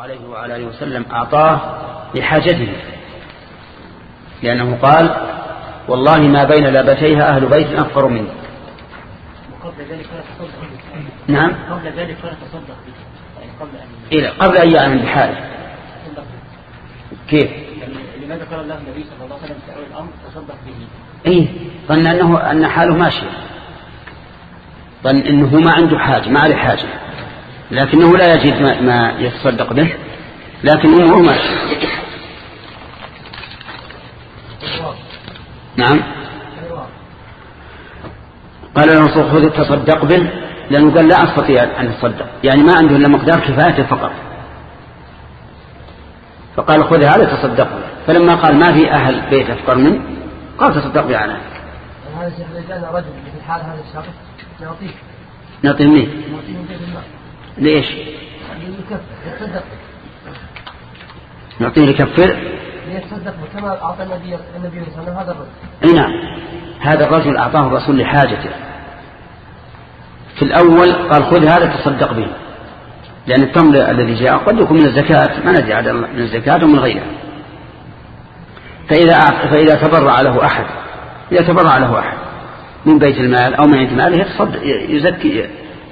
عليه وعلى آله وسلم أعطاه لحاجته لأنه قال والله ما بين لابتيها أهل بيت أفقر مني. وقبل ذلك لا تصدق نعم. قبل ذلك لا تصدق به. يعني قبل أن إلى قبل أن يعلم بحاله. كيف؟ يعني لماذا قال الله النبي صلى الله عليه وسلم في أول الأمر تصدق به؟ إيه ظن أنه أن حاله ماشية. ظن أنه ما عنده حاجة ما عليه حاجة. لكنه لا يجد ما, ما يتصدق به. لكن أمه ماشية نعم. قال له الرسول خذ تصدق به. لأنه قال لا أستطيع أن أتصدق يعني ما عنده إلا مقدار كفايته فقط. فقال خذ هذا تصدق به. فلما قال ما في أهل بيت أفقر منه قال تصدق به على. هذا الشيخ رجل في الحال هذا الشخص نعطيه نعطيه منه نعطيه من ليش؟ يكفر يتصدق نعطيه يكفر؟ ليتصدق به كما أعطى النبي النبي صلى الله عليه وسلم هذا الرجل. أي نعم. هذا الرجل أعطاه الرسول لحاجته. في الأول قال خذ هذا تصدق به. لأن التمر الذي جاء قد يكون من الزكاة. ما ندري عاد من الزكاة أو من غيرها. فإذا أعط- فإذا تبرع له أحد إذا تبرع له أحد من بيت المال أو من عند ماله يتصدق يزكي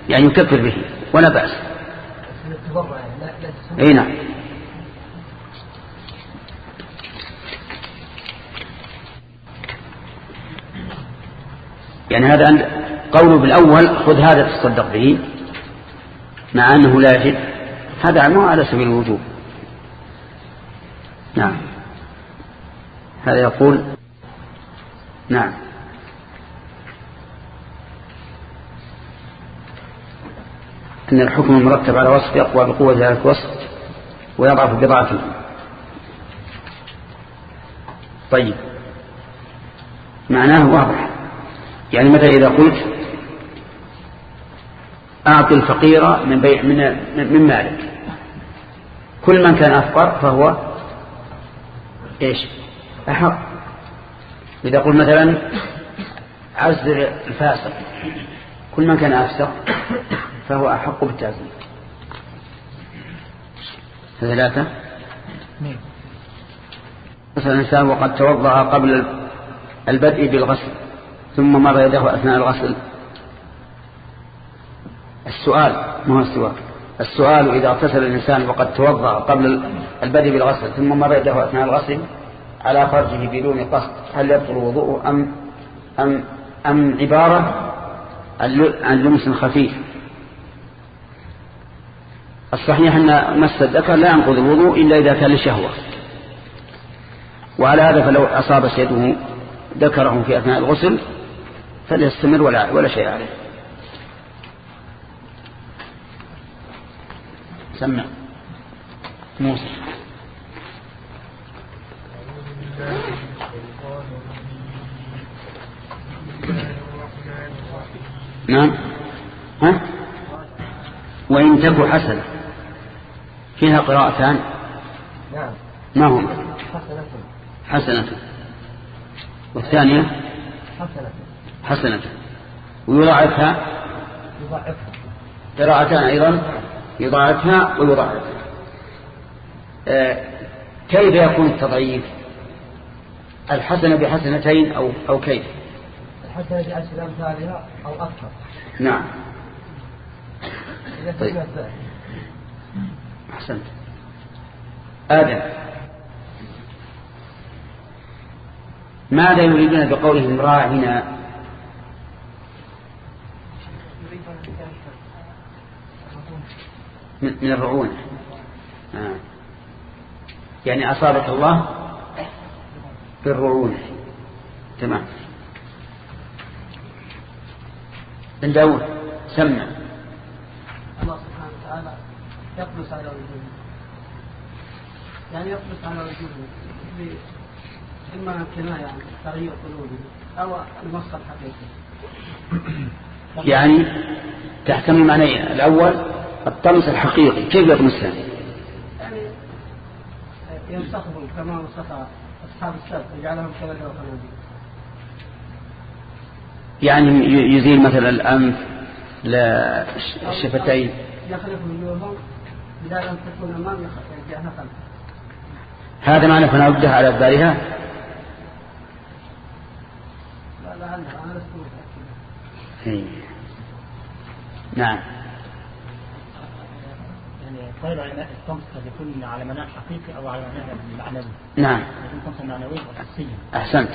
يعني يكفر به. ولا بأس. أي نعم. يعني هذا عند قوله بالأول خذ هذا تصدق به مع أنه لا يجد هذا مو على سبيل الوجوب. نعم. هذا يقول نعم. أن الحكم المرتب على وصف يقوى بقوة ذلك الوصف ويضعف بضعفه طيب. معناه واضح. يعني مثلا إذا قلت أعطي الفقير من بيع من من مالك. كل من كان أفقر فهو إيش؟ أحق. إذا قلت مثلا عزر الفاسق. كل من كان أفسق فهو أحق بالتعزير ثلاثة. مثلا الإنسان وقد توضأ قبل البدء بالغسل ثم مر يده أثناء الغسل. السؤال ما هو السؤال؟ السؤال إذا اغتسل الإنسان وقد توضأ قبل البدء بالغسل ثم مر يده أثناء الغسل على فرجه بدون قصد هل يبطل وضوءه أم أم أم عبارة؟ عن لمس خفيف الصحيح أن مس الذكر لا ينقض الوضوء إلا إذا كان لشهوة وعلى هذا فلو أصابت يده ذكره في أثناء الغسل فليستمر ولا, ولا شيء عليه. سمع. موسى. نعم. ها؟ وإن تك حسنة. فيها قراءتان؟ نعم. ما هم حسنة. حسنة. والثانية؟ حسنة. حسنة. ويضاعفها؟ يضاعفها. قراءتان أيضا؟ يضاعفها ويضاعفها. آه كيف يكون التضعيف؟ الحسنة بحسنتين أو, أو كيف؟ الحسنة بعشر أمثالها أو أكثر. نعم. إذا طيب. أحسنت. آدم. ماذا يريدون بقولهم راعنا من من الرعونة آه. يعني أصابك الله بالرعونة تمام. بن داود سمع يقلص على وجوده. يعني يقلص على وجوده. ب- إما الكناية عن تغيير قلوبه أو المصدر الحقيقي. يعني تحتمل معنيين الأول الطمس الحقيقي. كيف يطمسها يعني ينسخهم كما نسخ أصحاب السبت وجعلهم كذلك وخنازير يعني يزيل مثلا الأنف الشفتين. يخلق وجوههم بدال أن تكون أمام جهة خلف هذا معنى فنردها على أدبارها؟ لا لا أنا لست إيه. نعم. يعني قال العلماء الطمس قد يكون على مناع حقيقي أو على مناع معنوي. نعم. يكون طمسا معنويا وحسيا أحسنت.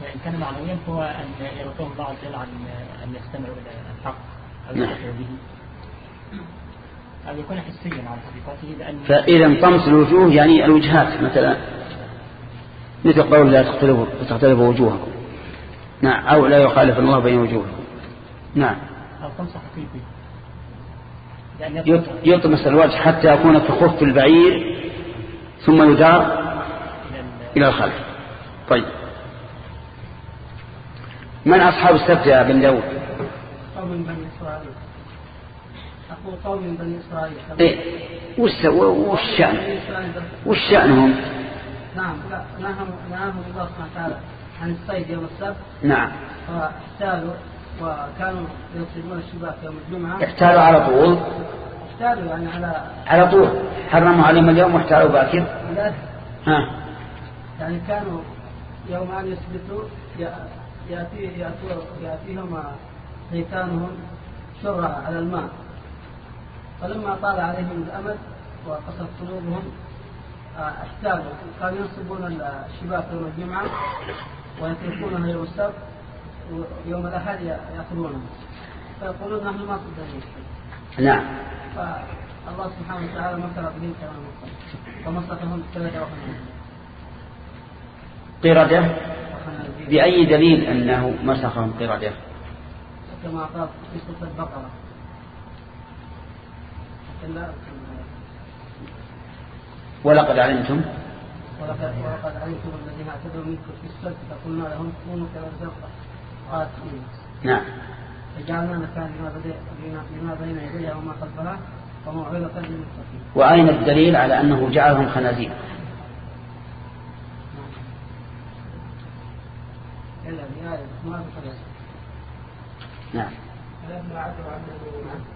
فإن كان معنويا فهو أن يرضهم الله عز وجل عن أن يستمعوا إلى الحق أو نعم. يستمعوا به. يكون حسيا على حقيقته فإذا طمس الوجوه يعني الوجهات مثلا. مثل قول لا تختلف تختلف وجوهكم. نعم. أو لا يخالف الله بين وجوهكم. نعم. أو طمس حقيقي يط- يطمس الوجه حتى يكون كخف البعير ثم يدار إلى الخلف. طيب. من أصحاب السبت يا بن داود؟ قوم من بني إسرائيل. قوم من بني إسرائيل. إيه. وش وش شأن؟ وش شأنهم؟ نعم لا نههم نههم الله سبحانه وتعالى. عن الصيد يوم السبت. نعم. فاحتالوا وكانوا يصيدون الشباك يوم الجمعة. احتالوا على طول؟ احتالوا يعني على على طول. حرموا عليهم اليوم واحتالوا باكر؟ لا. ها. يعني كانوا يوم أن يثبتوا يأتي يأتوا يأتيهم حيتانهم شرع على الماء. فلما طال عليهم الأمد وقصت قلوبهم آه، احتالوا كانوا ينصبون الشباك يوم الجمعة ويتركونها يوم السبت ويوم الأحد يأخذونها فيقولون نحن ما صدقنا. نعم. فالله سبحانه وتعالى مكر بهم كما مكر وخمسين قردة؟ وخنازير بأي دليل أنه مسخهم قردة؟ كما قال في سورة البقرة. ولقد علمتم. ولقد علمتم الذين اعتدوا منكم في السبت فقلنا لهم كونوا كما زرقا قاتلين نعم. فجعلنا مكان لما بين يديها وما خلفها وموعظة للمتقين. وأين الدليل على أنه جعلهم خنازير؟ بخلاص نعم.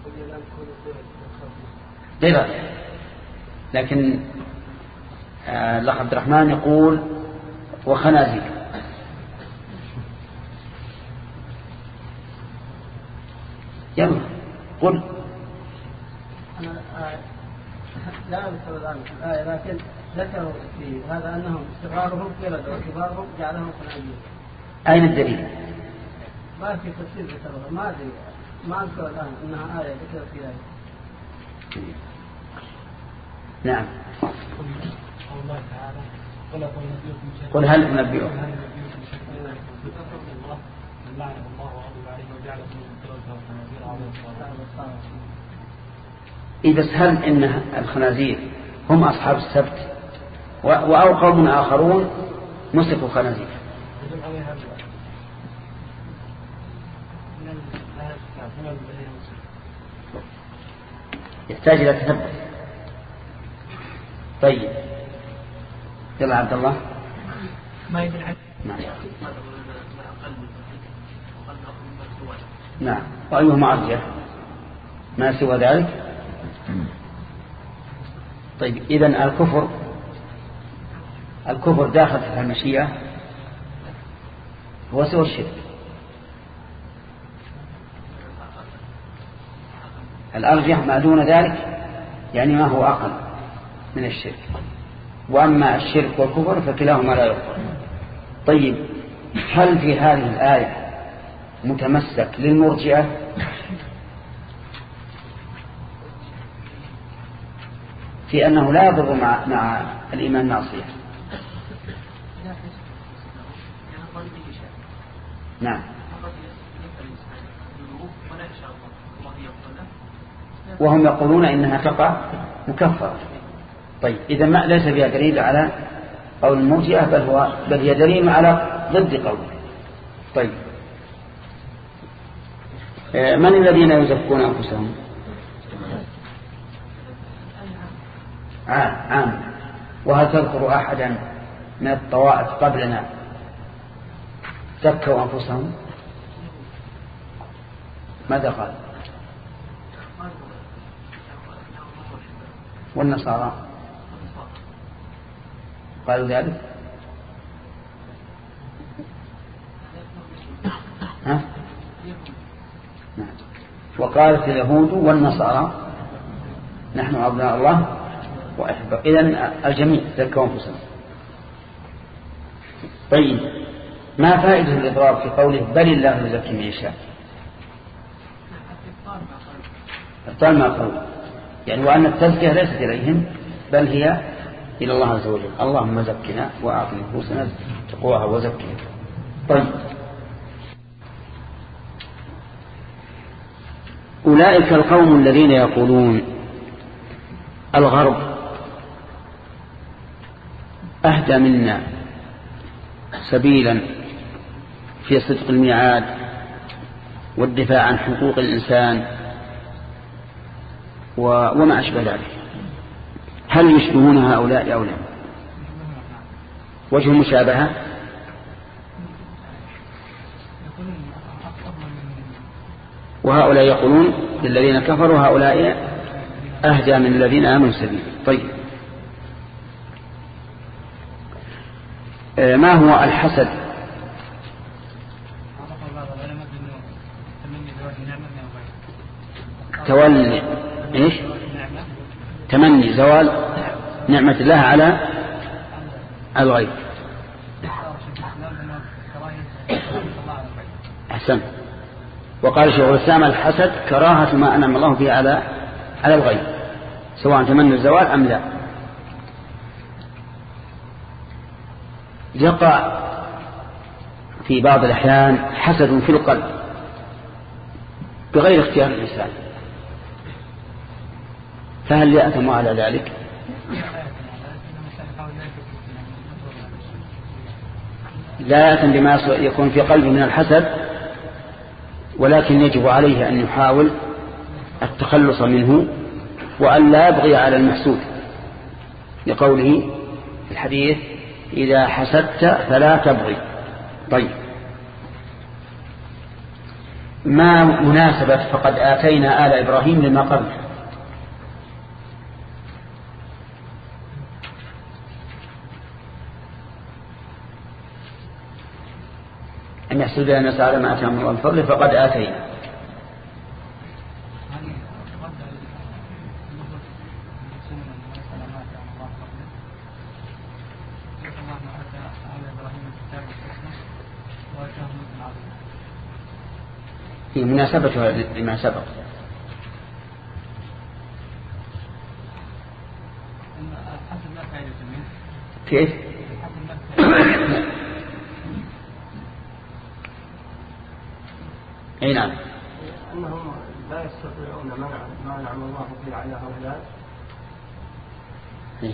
قل لم كونوا قردة لكن آه، الأخ عبد الرحمن يقول وخنازير. يلا قل. أنا آه، لا أذكر الآن. الآية لكن ذكروا في هذا أنهم صغارهم قردة وكبارهم جعلهم خنازير. أين الدليل؟ ما في تفسير ذكرها ما أدري. ما أذكر الآن أنها آية ذكرت في آية نعم. قل هل أنبئكم؟ هل نبيكم شيئا الله من لعنه الله وغضب عليه وجعل منهم قردة وخنازير على الصلاة إيه بس هل إن الخنازير هم أصحاب السبت و- أو قوم آخرون مسكوا خنازير. من يحتاج إلى تثبت طيب. يلا عبد الله. ما يدل على نعم نعم. وأيهما أرجح ما سوى ذلك؟ طيب إذن الكفر الكفر داخل في المشيئة. هو سوى الشرك. الأرجح ما دون ذلك يعني ما هو أقل من الشرك. وأما الشرك والكفر فكلاهما لا يغفر طيب هل في هذه الآية متمسك للمرجئة؟ في أنه لا يضر مع, مع الإيمان معصية نعم. وهم يقولون إنها تقع مكفرة. طيب إذا ما ليس فيها دليل على قول المرجئة بل, هو بل هي دليل على ضد قوله. طيب. آه، من الذين يزكون أنفسهم؟ عام عام. وهل تذكر أحدا من الطوائف قبلنا زكوا أنفسهم؟ ماذا قال؟ والنصارى. قالوا ذلك؟ ها؟ نعم. وقالت اليهود والنصارى نحن أبناء الله وأحبه إذن الجميع ذكوا أنفسهم. طيب ما فائدة الإضراب في قوله بل الله يزكي من يشاء؟ أبطال ما قالوا يعني وأن التزكية ليست إليهم بل هي إلى الله عز وجل. اللهم زكنا وأعط نفوسنا تقواها وزكها. طيب. أولئك القوم الذين يقولون الغرب أهدى منا سبيلا في صدق الميعاد والدفاع عن حقوق الإنسان وما أشبه ذلك. هل يشبهون هؤلاء أو لا؟ وجه المشابهة؟ وهؤلاء يقولون للذين كفروا هؤلاء أهدى من الذين آمنوا سبيلا طيب. آه، ما هو الحسد؟ تولي. إيش؟ تمني زوال نعمة الله على الغيب. أحسن وقال شيخ الإسلام الحسد كراهة ما أنعم الله به على على الغيب. سواء تمنى الزوال أم لا. يقع في بعض الأحيان حسد في القلب بغير اختيار الإنسان. فهل يأتم على ذلك؟ لا يأتم بما يكون في قلبه من الحسد ولكن يجب عليه أن يحاول التخلص منه وأن لا يبغي على المحسود. لقوله في الحديث إذا حسدت فلا تبغي طيب. ما مناسبة؟ فقد آتينا آل إبراهيم لما قبل أن يحسد الناس على ما أتاهم الله من فضله فقد آتينا. في مناسبتها لما سبق. كيف؟ أي نعم. أنهم لا يستطيعون منع ما نعم الله به على هؤلاء إيه.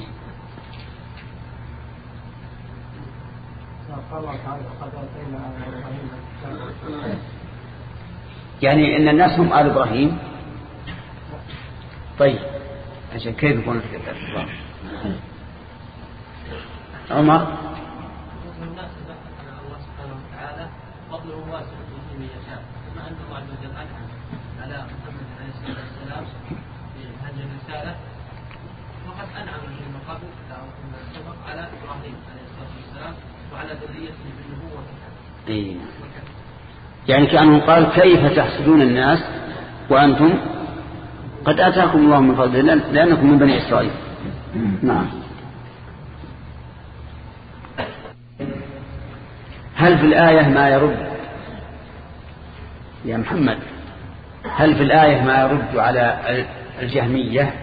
قال الله تعالى قد آتينا إبراهيم يعني إن الناس هم آل إبراهيم. طيب. عشان كيف يكون الكتاب عمر؟ فضله واسع يؤتي من يشاء كما ان الله عز وجل انعم على محمد عليه الصلاه والسلام بهذه الرساله وقد انعم من قبل سبق على إبراهيم عليه الصلاة والسلام وعلى ذريته بالنبوة اي يعني كأنه قال كيف تحسدون الناس وأنتم؟ قد آتاكم الله من فضله لأنكم من بني إسرائيل. نعم. هل في الآية ما يرد؟ يا محمد هل في الآية ما يرد على الجهمية؟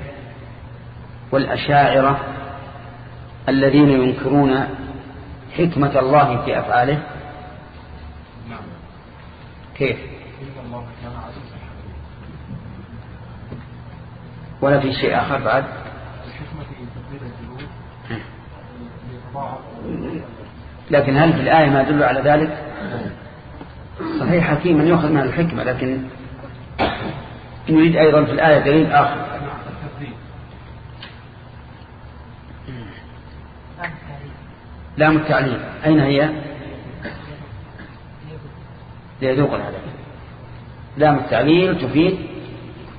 والأشاعرة الذين ينكرون حكمة الله في أفعاله. نعم. كيف؟ ولا في شيء آخر بعد؟ لكن هل في الآية ما يدل على ذلك؟ صحيح حكيما يؤخذ من الحكمة لكن نريد أيضا في الآية دليل آخر. لام التعليم. أين هي؟ ليذوق العذاب لام التعليل تفيد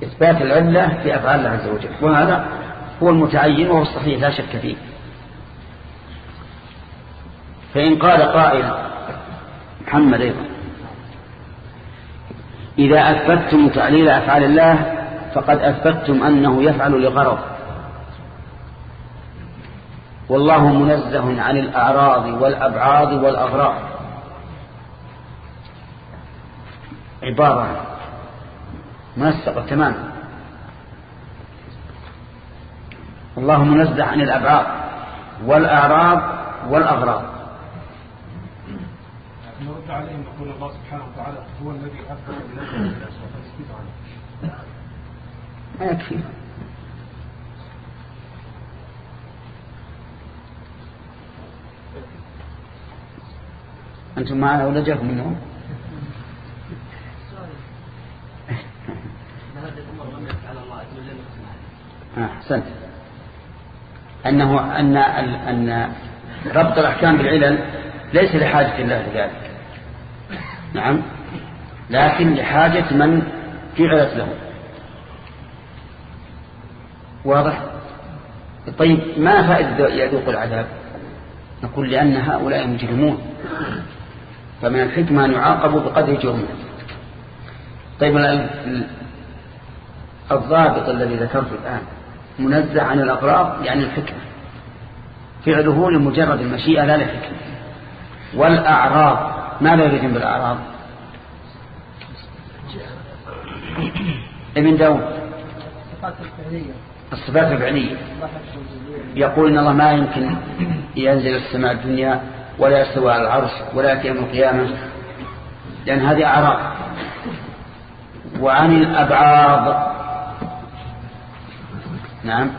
إثبات العلة في أفعال الله عز وجل. وهذا هو المتعين وهو الصحيح لا شك فيه. فإن قال قائل محمد أيضا إذا أثبتتم تعليل أفعال الله فقد أثبتتم أنه يفعل لغرض. والله منزه عن الأعراض والأبعاض والأغراض. عبارة. منسقة تماما الله منزه عن الأبعاض والأعراض والأغراض. نرد عليهم يقول الله سبحانه وتعالى هو الذي أثبت بنفسه ما يكفي. أنتم معنا ولا جاكم النوم أحسنت. أنه أن أن ربط الأحكام بالعلل ليس لحاجة الله لذلك نعم. لكن لحاجة من جعلت له. واضح؟ طيب ما فائدة يذوق العذاب؟ نقول لأن هؤلاء مجرمون. فمن الحكمة أن يعاقبوا بقدر جرمهم. طيب الضابط الذي ذكرته الآن منزع عن الأغراض يعني الحكمة. فعله لمجرد المشيئة لا للحكمة والأعراض ماذا يريد بالأعراض؟ ابن داود. الصفات الفعلية. يقول إن الله ما يمكن ينزل السماء الدنيا ولا يستوى على العرش ولا يأتي القيامة. لأن هذه أعراض. وعن الأبعاض. نعم.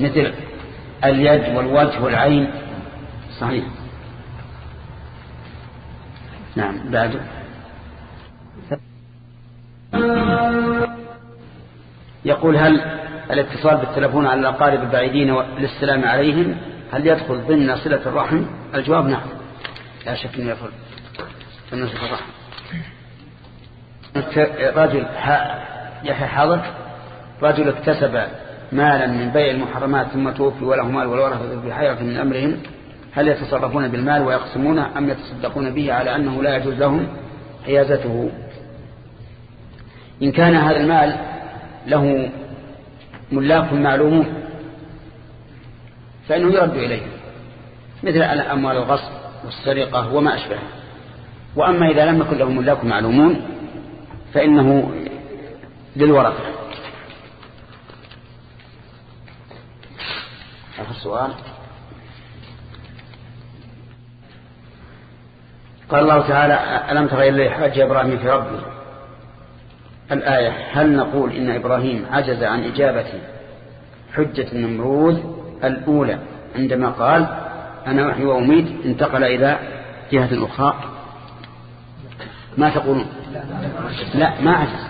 مثل اليد والوجه والعين. صحيح. نعم بعد. يقول هل الاتصال بالتلفون على الأقارب البعيدين للسلام عليهم. هل يدخل ضمن صلة الرحم؟ الجواب نعم. لا شك أنه يدخل ضمن صلة الرحم. رجل يحيى حاضر رجل اكتسب مالا من بيع المحرمات ثم توفي وله مال والورثة في حيرة من أمرهم. هل يتصرفون بالمال ويقسمونه أم يتصدقون به على أنه لا يجوز لهم حيازته؟ إن كان هذا المال له ملاك معلومون. فإنه يرد إليه مثل أموال الغصب والسرقة وما أشبه وأما إذا لم يكن له ملاك معلومون فإنه للورثة. آخر سؤال. قال الله تعالى ألم تغير لي حاج إبراهيم في ربي الآية هل نقول إن إبراهيم عجز عن إجابة حجة النمرود الأولى عندما قال أنا وحي وأميت انتقل إلى جهة أخرى؟ ما تقولون؟ لا ما عجز.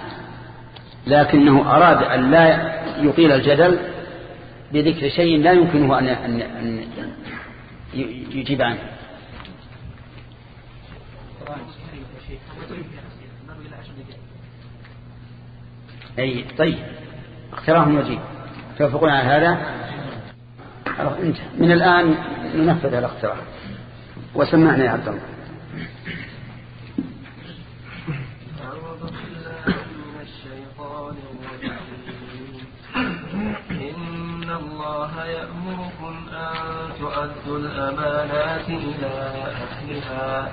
لكنه أراد أن لا يطيل الجدل بذكر شيء لا يمكنه أن, أن, أن يجيب عنه. أي طيب. اقتراح وجيه توافقون على هذا؟ انت من الآن ننفذ الاقتراح. وسمعنا يا عبد الله. إن الله يأمركم أن تؤدوا الأمانات إلى أهلها.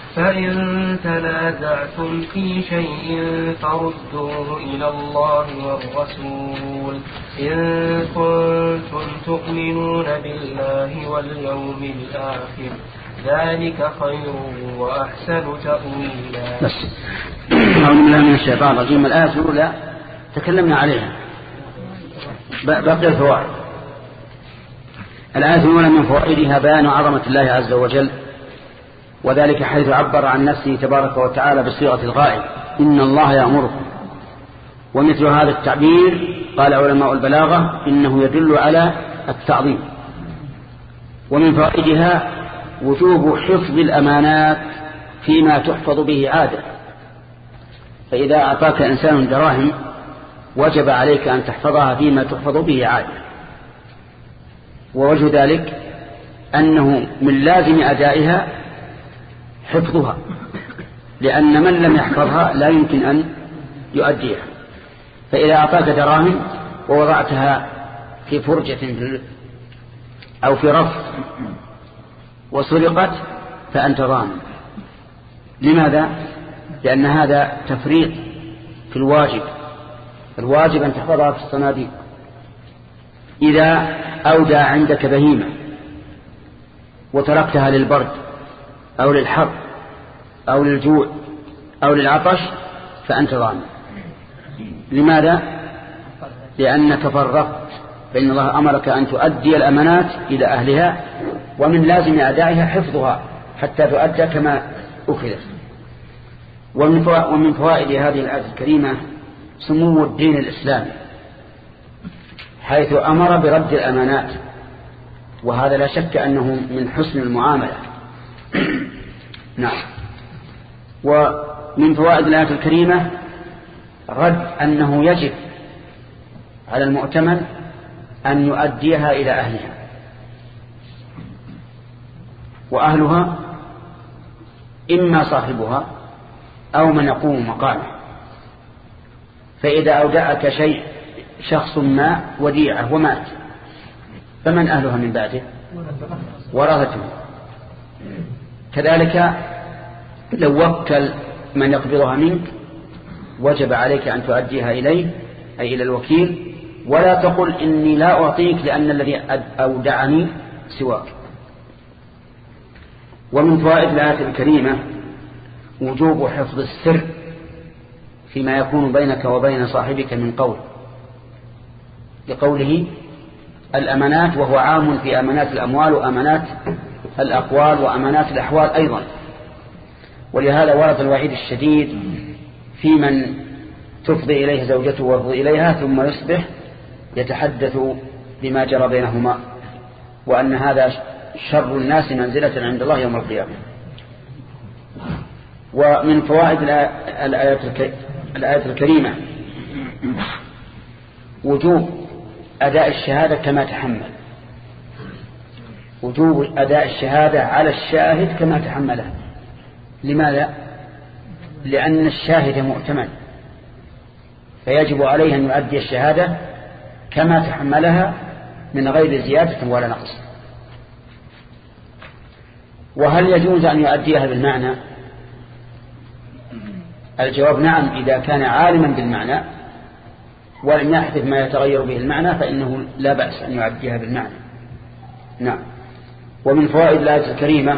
فإن تنازعتم في شيء فردوه إلى الله والرسول. إن كنتم تؤمنون بالله واليوم الآخر ذلك خير وأحسن تأويلا. بس أعوذ بالله من الشيطان الرجيم. الآية الأولى تكلمنا عليها. باقي الفوائد. الآية الأولى من فوائدها بيان عظمة الله عز وجل وذلك حيث عبر عن نفسه تبارك وتعالى بصيغة الغائب إن الله يأمركم. ومثل هذا التعبير قال علماء البلاغة إنه يدل على التعظيم. ومن فوائدها وجوب حفظ الأمانات فيما تحفظ به عادة. فإذا أعطاك إنسان دراهم وجب عليك أن تحفظها فيما تحفظ به عادة. ووجه ذلك أنه من لازم أدائها حفظها. لأن من لم يحفظها لا يمكن أن يؤديها. فإذا أعطاك دراهم ووضعتها في فرجة أو في رف وسرقت فأنت ضامن لماذا؟ لأن هذا تفريط في الواجب. الواجب أن تحفظها في الصناديق. إذا أودى عندك بهيمة وتركتها للبرد أو للحر أو للجوع أو للعطش فأنت ضامن لماذا؟ لأنك فرقت فإن الله أمرك أن تؤدي الأمانات إلى أهلها ومن لازم أدائها حفظها حتى تؤدى كما أخذت. ومن فوائد هذه الآية الكريمة سمو الدين الإسلامي حيث أمر برد الأمانات وهذا لا شك أنه من حسن المعاملة. نعم. ومن فوائد الآية الكريمة رد أنه يجب على المؤتمن أن يؤديها إلى أهلها. وأهلها إما صاحبها أو من يقوم مقامه. فإذا أودعك شيء شخص ما وديعة ومات فمن أهلها من بعده؟ ورثته كذلك لو وكل من يقبضها منك وجب عليك أن تؤديها إليه أي إلى الوكيل. ولا تقل إني لا أعطيك لأن الذي أودعني سواك. ومن فوائد الآية الكريمة وجوب حفظ السر فيما يكون بينك وبين صاحبك من قول لقوله الأمانات وهو عام في أمانات الأموال وأمانات الأقوال وأمانات الأحوال أيضا. ولهذا ورد الوعيد الشديد في من تفضي إليه زوجته ويفضي إليها ثم يصبح يتحدث بما جرى بينهما وأن هذا شر الناس منزلة عند الله يوم القيامة. ومن فوائد الآية الكريمة وجوب أداء الشهادة كما تحمل. وجوب أداء الشهادة على الشاهد كما تحمله. لماذا؟ لأن الشاهد مؤتمن. فيجب عليه أن يؤدي الشهادة كما تحملها من غير زيادة ولا نقص. وهل يجوز أن يؤديها بالمعنى؟ الجواب نعم إذا كان عالما بالمعنى ولم يحدث ما يتغير به المعنى فإنه لا بأس أن يؤديها بالمعنى. نعم. ومن فوائد الآية الكريمة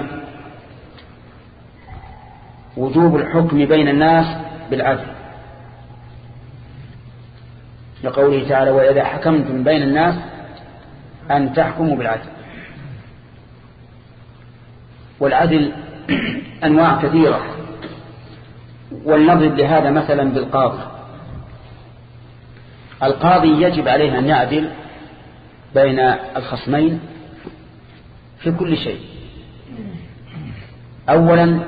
وجوب الحكم بين الناس بالعدل. لقوله تعالى وإذا حكمتم بين الناس أن تحكموا بالعدل. والعدل أنواع كثيرة. ولنضرب لهذا مثلا بالقاضي. القاضي يجب عليه أن يعدل بين الخصمين في كل شيء. أولا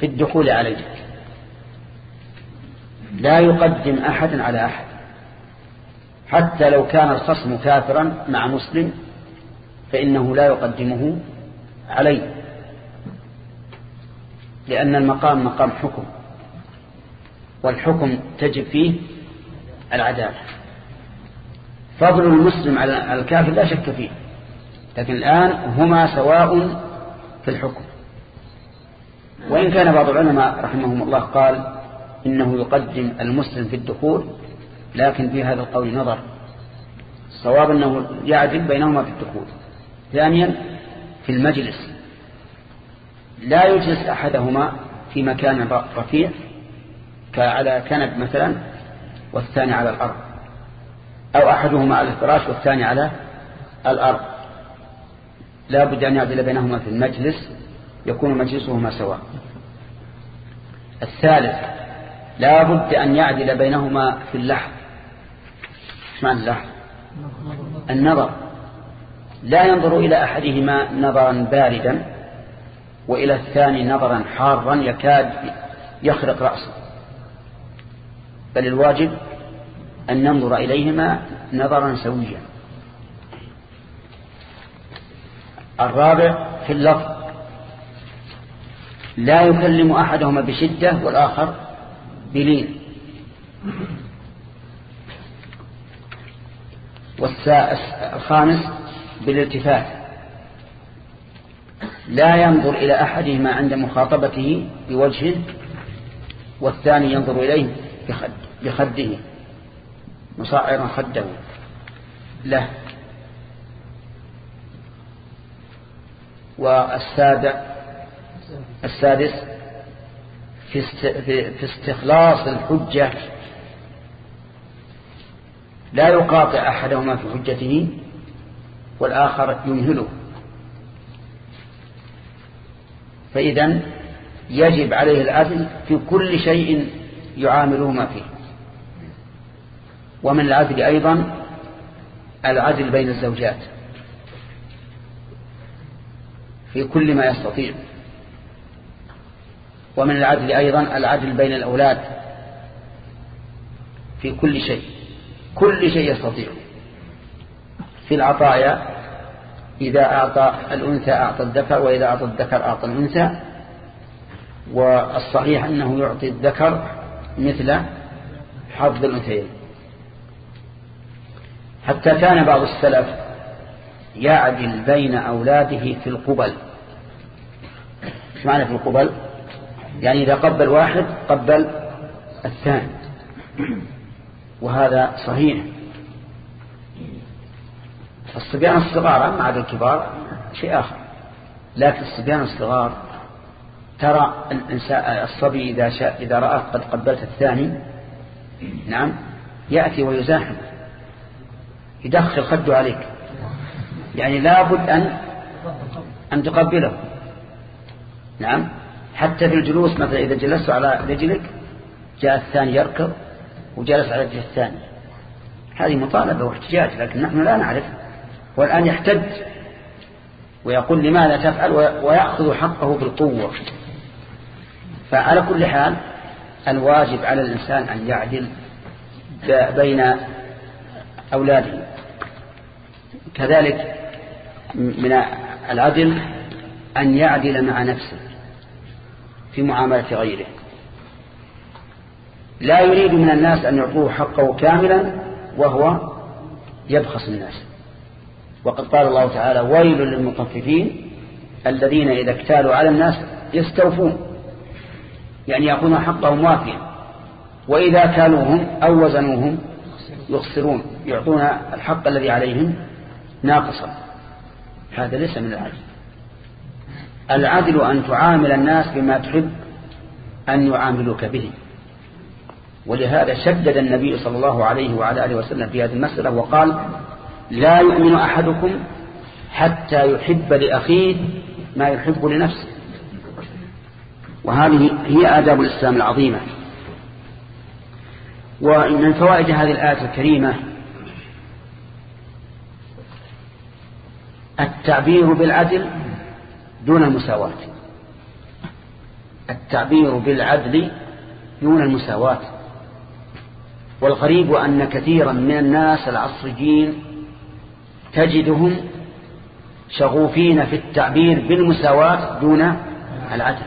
في الدخول عليه لا يقدم أحد على أحد. حتى لو كان الخصم كافرا مع مسلم فإنه لا يقدمه عليه لأن المقام مقام حكم. والحكم تجب فيه العدالة. فضل المسلم على الكافر لا شك فيه. لكن الآن هما سواء في الحكم. وإن كان بعض العلماء رحمهم الله قال إنه يقدم المسلم في الدخول لكن في هذا القول نظر. الصواب أنه يعدل بينهما في الدخول. ثانيا في المجلس. لا يجلس أحدهما في مكان رفيع كعلى كنب مثلا والثاني على الأرض. أو أحدهما على الفراش والثاني على الأرض. لا بد أن يعدل بينهما في المجلس يكون مجلسهما سواء. الثالث لا بد أن يعدل بينهما في اللحظ. معنى اللحظ؟ النظر. لا ينظر إلى أحدهما نظرا باردا وإلى الثاني نظرا حارا يكاد يخرق رأسه. بل الواجب أن ننظر إليهما نظرا سويا. الرابع في اللفظ. لا يكلم أحدهما بشدة والآخر بلين. والخامس بالالتفات. لا ينظر إلى أحدهما عند مخاطبته بوجهه والثاني ينظر إليه بخد بخده. مصعرا خده. له والسابع السادس في في استخلاص الحجة. لا يقاطع أحدهما في حجته والآخر يمهله. فإذا يجب عليه العدل في كل شيء يعاملهما فيه. ومن العدل أيضا العدل بين الزوجات. في كل ما يستطيع. ومن العدل أيضا العدل بين الأولاد في كل شيء. كل شيء يستطيع. في العطايا إذا أعطى الأنثى أعطى الذكر وإذا أعطى الذكر أعطى الأنثى. والصحيح أنه يعطي الذكر مثل حظ الأنثيين. حتى كان بعض السلف يعدل بين أولاده في القبل. إيش معنى في القبل؟ يعني إذا قبل واحد قبل الثاني. وهذا صحيح. الصبيان الصغار أما عدد الكبار شيء آخر. لكن الصبيان الصغار ترى الصبي إذا, شاء إذا رأى قد قبلت الثاني نعم يأتي ويزاحم. يدخل خده عليك. يعني لابد أن أن تقبله. نعم. حتى في الجلوس مثلا إذا جلست على رجلك جاء الثاني يركض وجلس على رجل الثاني هذه مطالبة واحتجاج لكن نحن لا نعرف. والآن يحتج ويقول لماذا تفعل؟ ويأخذ حقه بالقوة. فعلى كل حال الواجب على الإنسان أن يعدل بين أولاده. كذلك من العدل أن يعدل مع نفسه في معاملة غيره. لا يريد من الناس أن يعطوه حقه كاملا وهو يبخس الناس. وقد قال الله تعالى ويل للمطففين الذين إذا اكتالوا على الناس يستوفون. يعني يأخذون حقهم وافيا. وإذا كالوهم أو وزنوهم يخسرون يعطون الحق الذي عليهم ناقصا. هذا ليس من العدل. العدل أن تعامل الناس بما تحب أن يعاملوك به. ولهذا شدد النبي صلى الله عليه وعلى آله وسلم في هذه المسألة وقال لا يؤمن أحدكم حتى يحب لأخيه ما يحب لنفسه. وهذه هي آداب الإسلام العظيمة. ومن فوائد هذه الآية الكريمة التعبير بالعدل دون المساواة. التعبير بالعدل دون المساواة. والغريب أن كثيرا من الناس العصريين تجدهم شغوفين في التعبير بالمساواة دون العدل.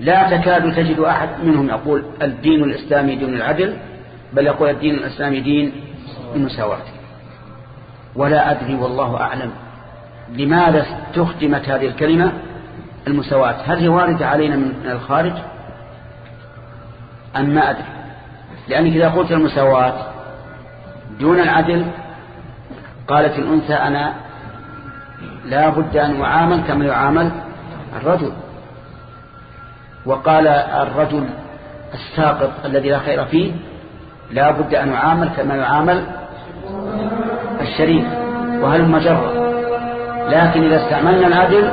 لا تكاد تجد أحد منهم يقول الدين الإسلامي دين العدل بل يقول الدين الإسلامي دين المساواة. ولا أدري والله أعلم لماذا تختمت هذه الكلمة المساواة. هل هي واردة علينا من الخارج؟ أم ما أدري. لأنك إذا قلت المساواة دون العدل قالت الأنثى أنا لا بد أن أعامل كما يعامل الرجل. وقال الرجل الساقط الذي لا خير فيه لا بد أن أعامل كما يعامل الشريف وهل مجرد لكن إذا استعملنا العدل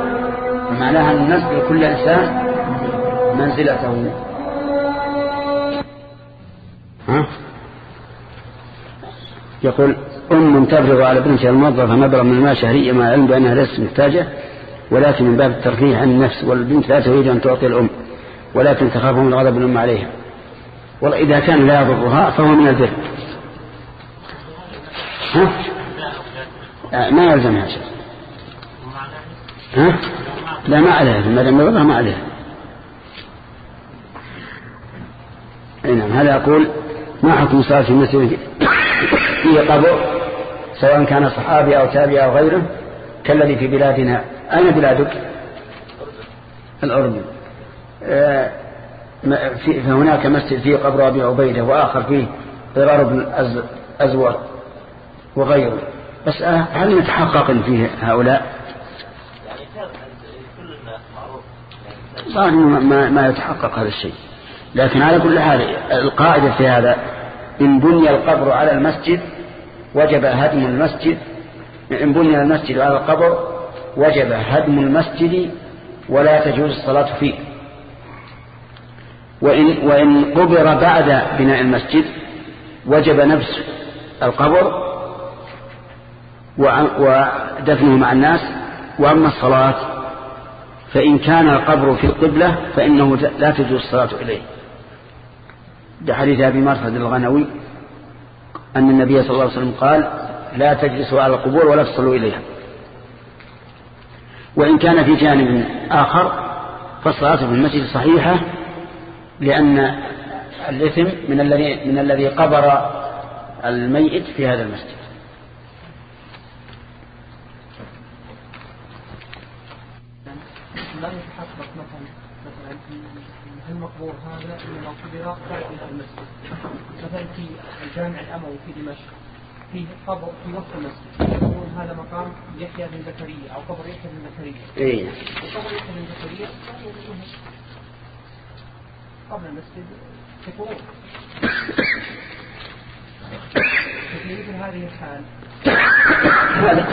فمعناها أن نسأل كل إنسان منزلته ها؟ يقول أم تفرغ على بنتها الموظفة مبلغ من المال شهريا مع العلم بأنها ليست محتاجة ولكن من باب الترفيه عن النفس والبنت لا تريد أن تعطي الأم ولكن تخاف من غضب الأم عليها والله إذا كان لا يضرها فهو من البر ها؟ آه، ما يلزمها شيء. ها؟ لا ما عليها. ما دام يضرها ما عليها. أي نعم. هذا يقول ما حكم صلاة في المسجد فيه قبر سواء كان صحابي أو تابع أو غيره؟ كالذي في بلادنا. أين بلادك؟ الأردن. آه، فهناك مسجد فيه قبر أبي عبيدة وآخر فيه ضرار بن أزور وغيره. بس آه، هل نتحقق فيه هؤلاء؟ يعني ما, ما يتحقق هذا الشيء. لكن على كل حال القاعدة في هذا إن بني القبر على المسجد وجب هدم المسجد إن بني المسجد على القبر وجب هدم المسجد ولا تجوز الصلاة فيه. وإن, وإن قبر بعد بناء المسجد وجب نفس القبر ودفنه مع الناس. وأما الصلاة فإن كان القبر في القبلة فإنه لا تجوز الصلاة إليه. بحديث أبي مرثد الغنوي أن النبي صلى الله عليه وسلم قال لا تجلسوا على القبور ولا تصلوا إليها. وإن كان في جانب آخر فالصلاة في المسجد صحيحة لأن الإثم من الذي من الذي قبر الميت في هذا المسجد لا يتحقق مثلا مثلا في المقبور هذا خارج المسجد. مثلا في الجامع الأموي في دمشق فيه قبر في وسط المسجد. يقول هذا مقام يحيى بن زكريا أو قبر يحيى بن زكريا. إيه. وقبر يحيى بن زكريا قبل المسجد يقولون في مثل هذه الحال.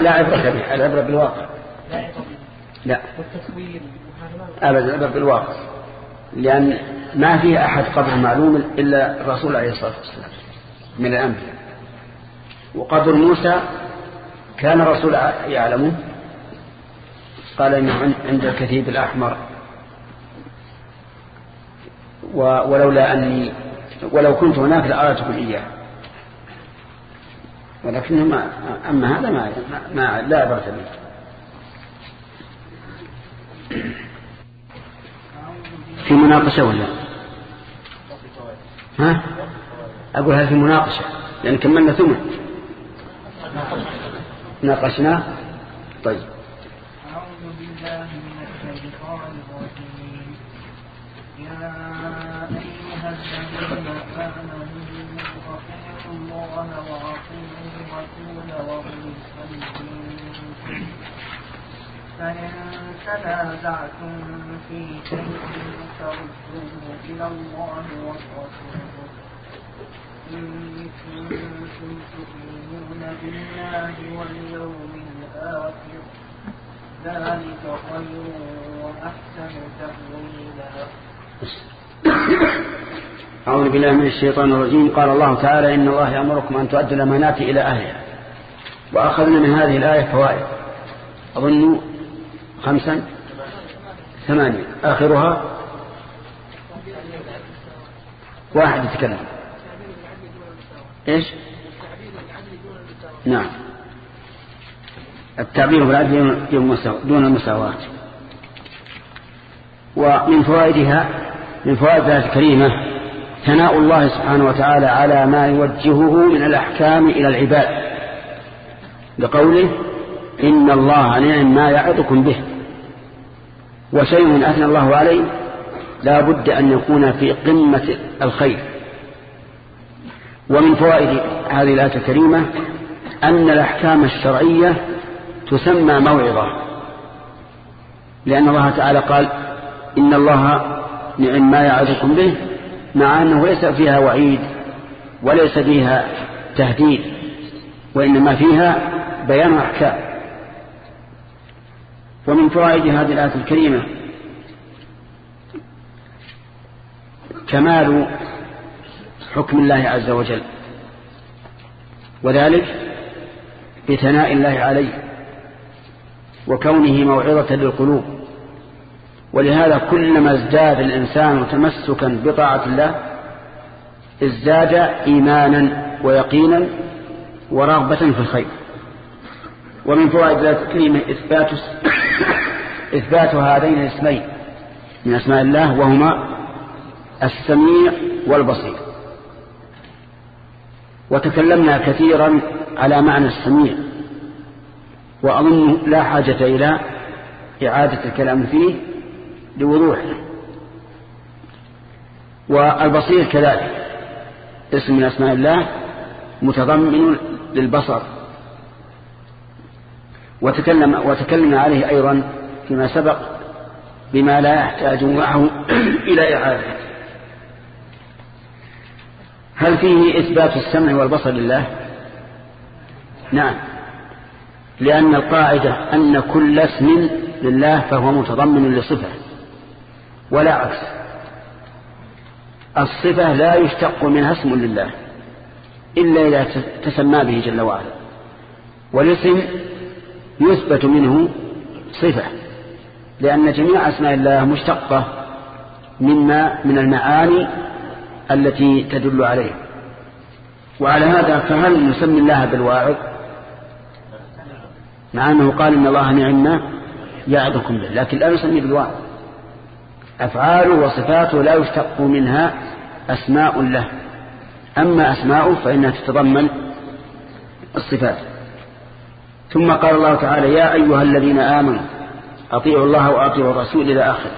لا عبرة به العبرة بالواقع. لا يعتبر لا. والتصوير وهذا ما أبدا العبرة بالواقع. لأن ما فيه أحد قبر معلوم إلا الرسول عليه الصلاة والسلام من الأنبياء. وقبر موسى كان الرسول يعلمه. قال إنه عند الكثيب الأحمر. ولولا أني ولو كنت هناك لأراتكم إياه. ولكنه ما أما هذا ما, ما لا عبرة به. في مناقشة ولا؟ ها؟ أقول هل في مناقشة؟ لأن كملنا ثم ناقشنا؟ طيب. فإن تنازعتم في شيء فردوه إلى الله والرسول. إن كنتم تؤمنون بالله واليوم الآخر ذلك خير وأحسن تأويلا. أعوذ بالله من الشيطان الرجيم. قال الله تعالى إن الله يأمركم أن تؤدوا الأمانات إلى أهلها. وأخذنا من هذه الآية فوائد. أظن خمسا؟ ثمانية. آخرها؟ واحد يتكلم. إيش؟ نعم. التعبير بالعدل دون المساواة. ومن فوائدها من فوائد الآية الكريمة ثناء الله سبحانه وتعالى على ما يوجهه من الأحكام إلى العباد. بقوله إن الله نعم ما يعظكم به. وشيء أثنى الله عليه لا بد أن يكون في قمة الخير. ومن فوائد هذه الآية الكريمة أن الأحكام الشرعية تسمى موعظة. لأن الله تعالى قال إن الله نعم ما يعظكم به مع أنه ليس فيها وعيد وليس فيها تهديد وإنما فيها بيان أحكام. ومن فوائد هذه الآية الكريمة كمال حكم الله عز وجل وذلك بثناء الله عليه وكونه موعظة للقلوب. ولهذا كلما ازداد الإنسان تمسكا بطاعة الله ازداد إيمانا ويقينا ورغبة في الخير. ومن فوائد ذات الكلمة إثبات إثبات هذين الاسمين من أسماء الله وهما السميع والبصير. وتكلمنا كثيرا على معنى السميع وأظن لا حاجة إلى إعادة الكلام فيه لوضوح والبصير كذلك اسم من أسماء الله متضمن للبصر. وتكلم وتكلم عليه أيضا فيما سبق بما لا يحتاج معه إلى إعادة. هل فيه إثبات السمع والبصر لله؟ نعم. لأن القاعدة أن كل اسم لله فهو متضمن لصفة ولا عكس. الصفة لا يشتق منها اسم لله إلا إذا تسمى به جل وعلا. والاسم يثبت منه صفة لأن جميع أسماء الله مشتقة مما من المعاني التي تدل عليه. وعلى هذا فهل نسمي الله بالواعظ؟ مع أنه قال إن الله نعم يعظكم به لكن لا نسمي بالواعظ. أفعاله وصفاته لا يشتق منها أسماء له أما أسماءه فإنها تتضمن الصفات. ثم قال الله تعالى يا أيها الذين آمنوا أطيعوا الله وأطيعوا الرسول إلى آخر.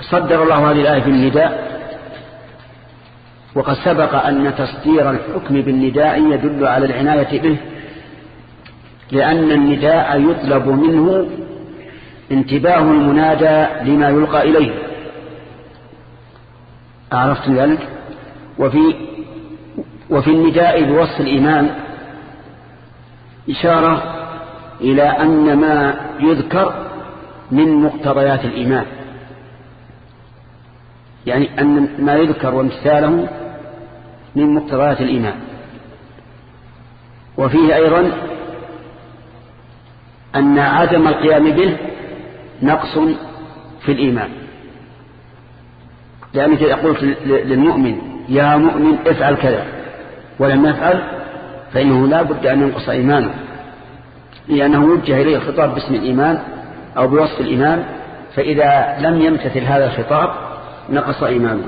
صدر الله هذه الآية في النداء. وقد سبق أن تصدير الحكم بالنداء يدل على العناية به لأن النداء يطلب منه انتباه المنادى لما يلقى إليه. أعرفت ذلك؟ وفي وفي النداء بوصف الإيمان إشارة إلى أن ما يذكر من مقتضيات الإيمان. يعني أن ما يذكر وامتثاله من مقتضيات الإيمان. وفيه أيضا أن عدم القيام به نقص في الإيمان. لأنك إذا قلت للمؤمن يا مؤمن افعل كذا ولم يفعل فإنه لا بد أن ينقص إيمانه لأنه وجه إليه الخطاب باسم الإيمان أو بوصف الإيمان فإذا لم يمتثل هذا الخطاب نقص إيمانه.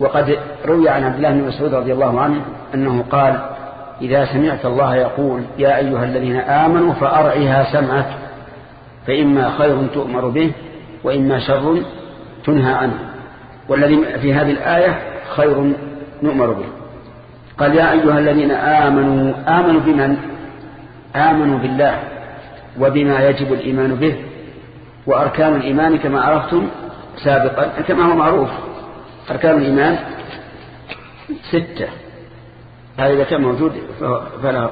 وقد روي عن عبد الله بن مسعود رضي الله عنه أنه قال إذا سمعت الله يقول يا أيها الذين آمنوا فأرعها سمعك فإما خير تؤمر به وإما شر تنهى عنه. والذي في هذه الآية خير نؤمر به. قال يا أيها الذين آمنوا آمنوا بمن آمنوا بالله وبما يجب الإيمان به وأركان الإيمان كما عرفتم سابقا كما هو معروف. أركان الإيمان ستة. هذا إذا كان موجود فلا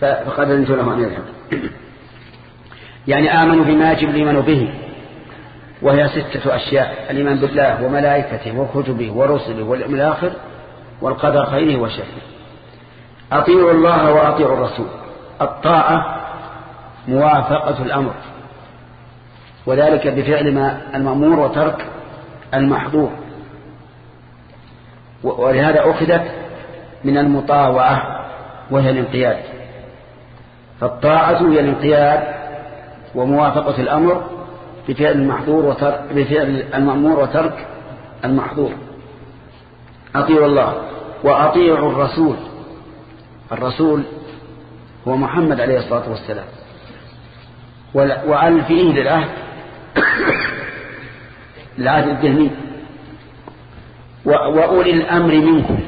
فقد أنت له أن يذهب. يعني آمنوا بما يجب الإيمان به وهي ستة أشياء. الإيمان بالله وملائكته وكتبه ورسله واليوم الآخر والقدر خيره وشره. أطيعوا الله وأطيعوا الرسول. الطاعة موافقة الأمر. وذلك بفعل ما المأمور وترك المحظور. ولهذا أخذت من المطاوعة وهي الانقياد. فالطاعة هي الانقياد وموافقة الأمر بفعل المحظور وترك بفعل المأمور وترك المحظور. أطيعوا الله وأطيعوا الرسول. الرسول هو محمد عليه الصلاة والسلام. وعن فيه للعهد؟ العهد الذهني. وأولي الأمر منكم.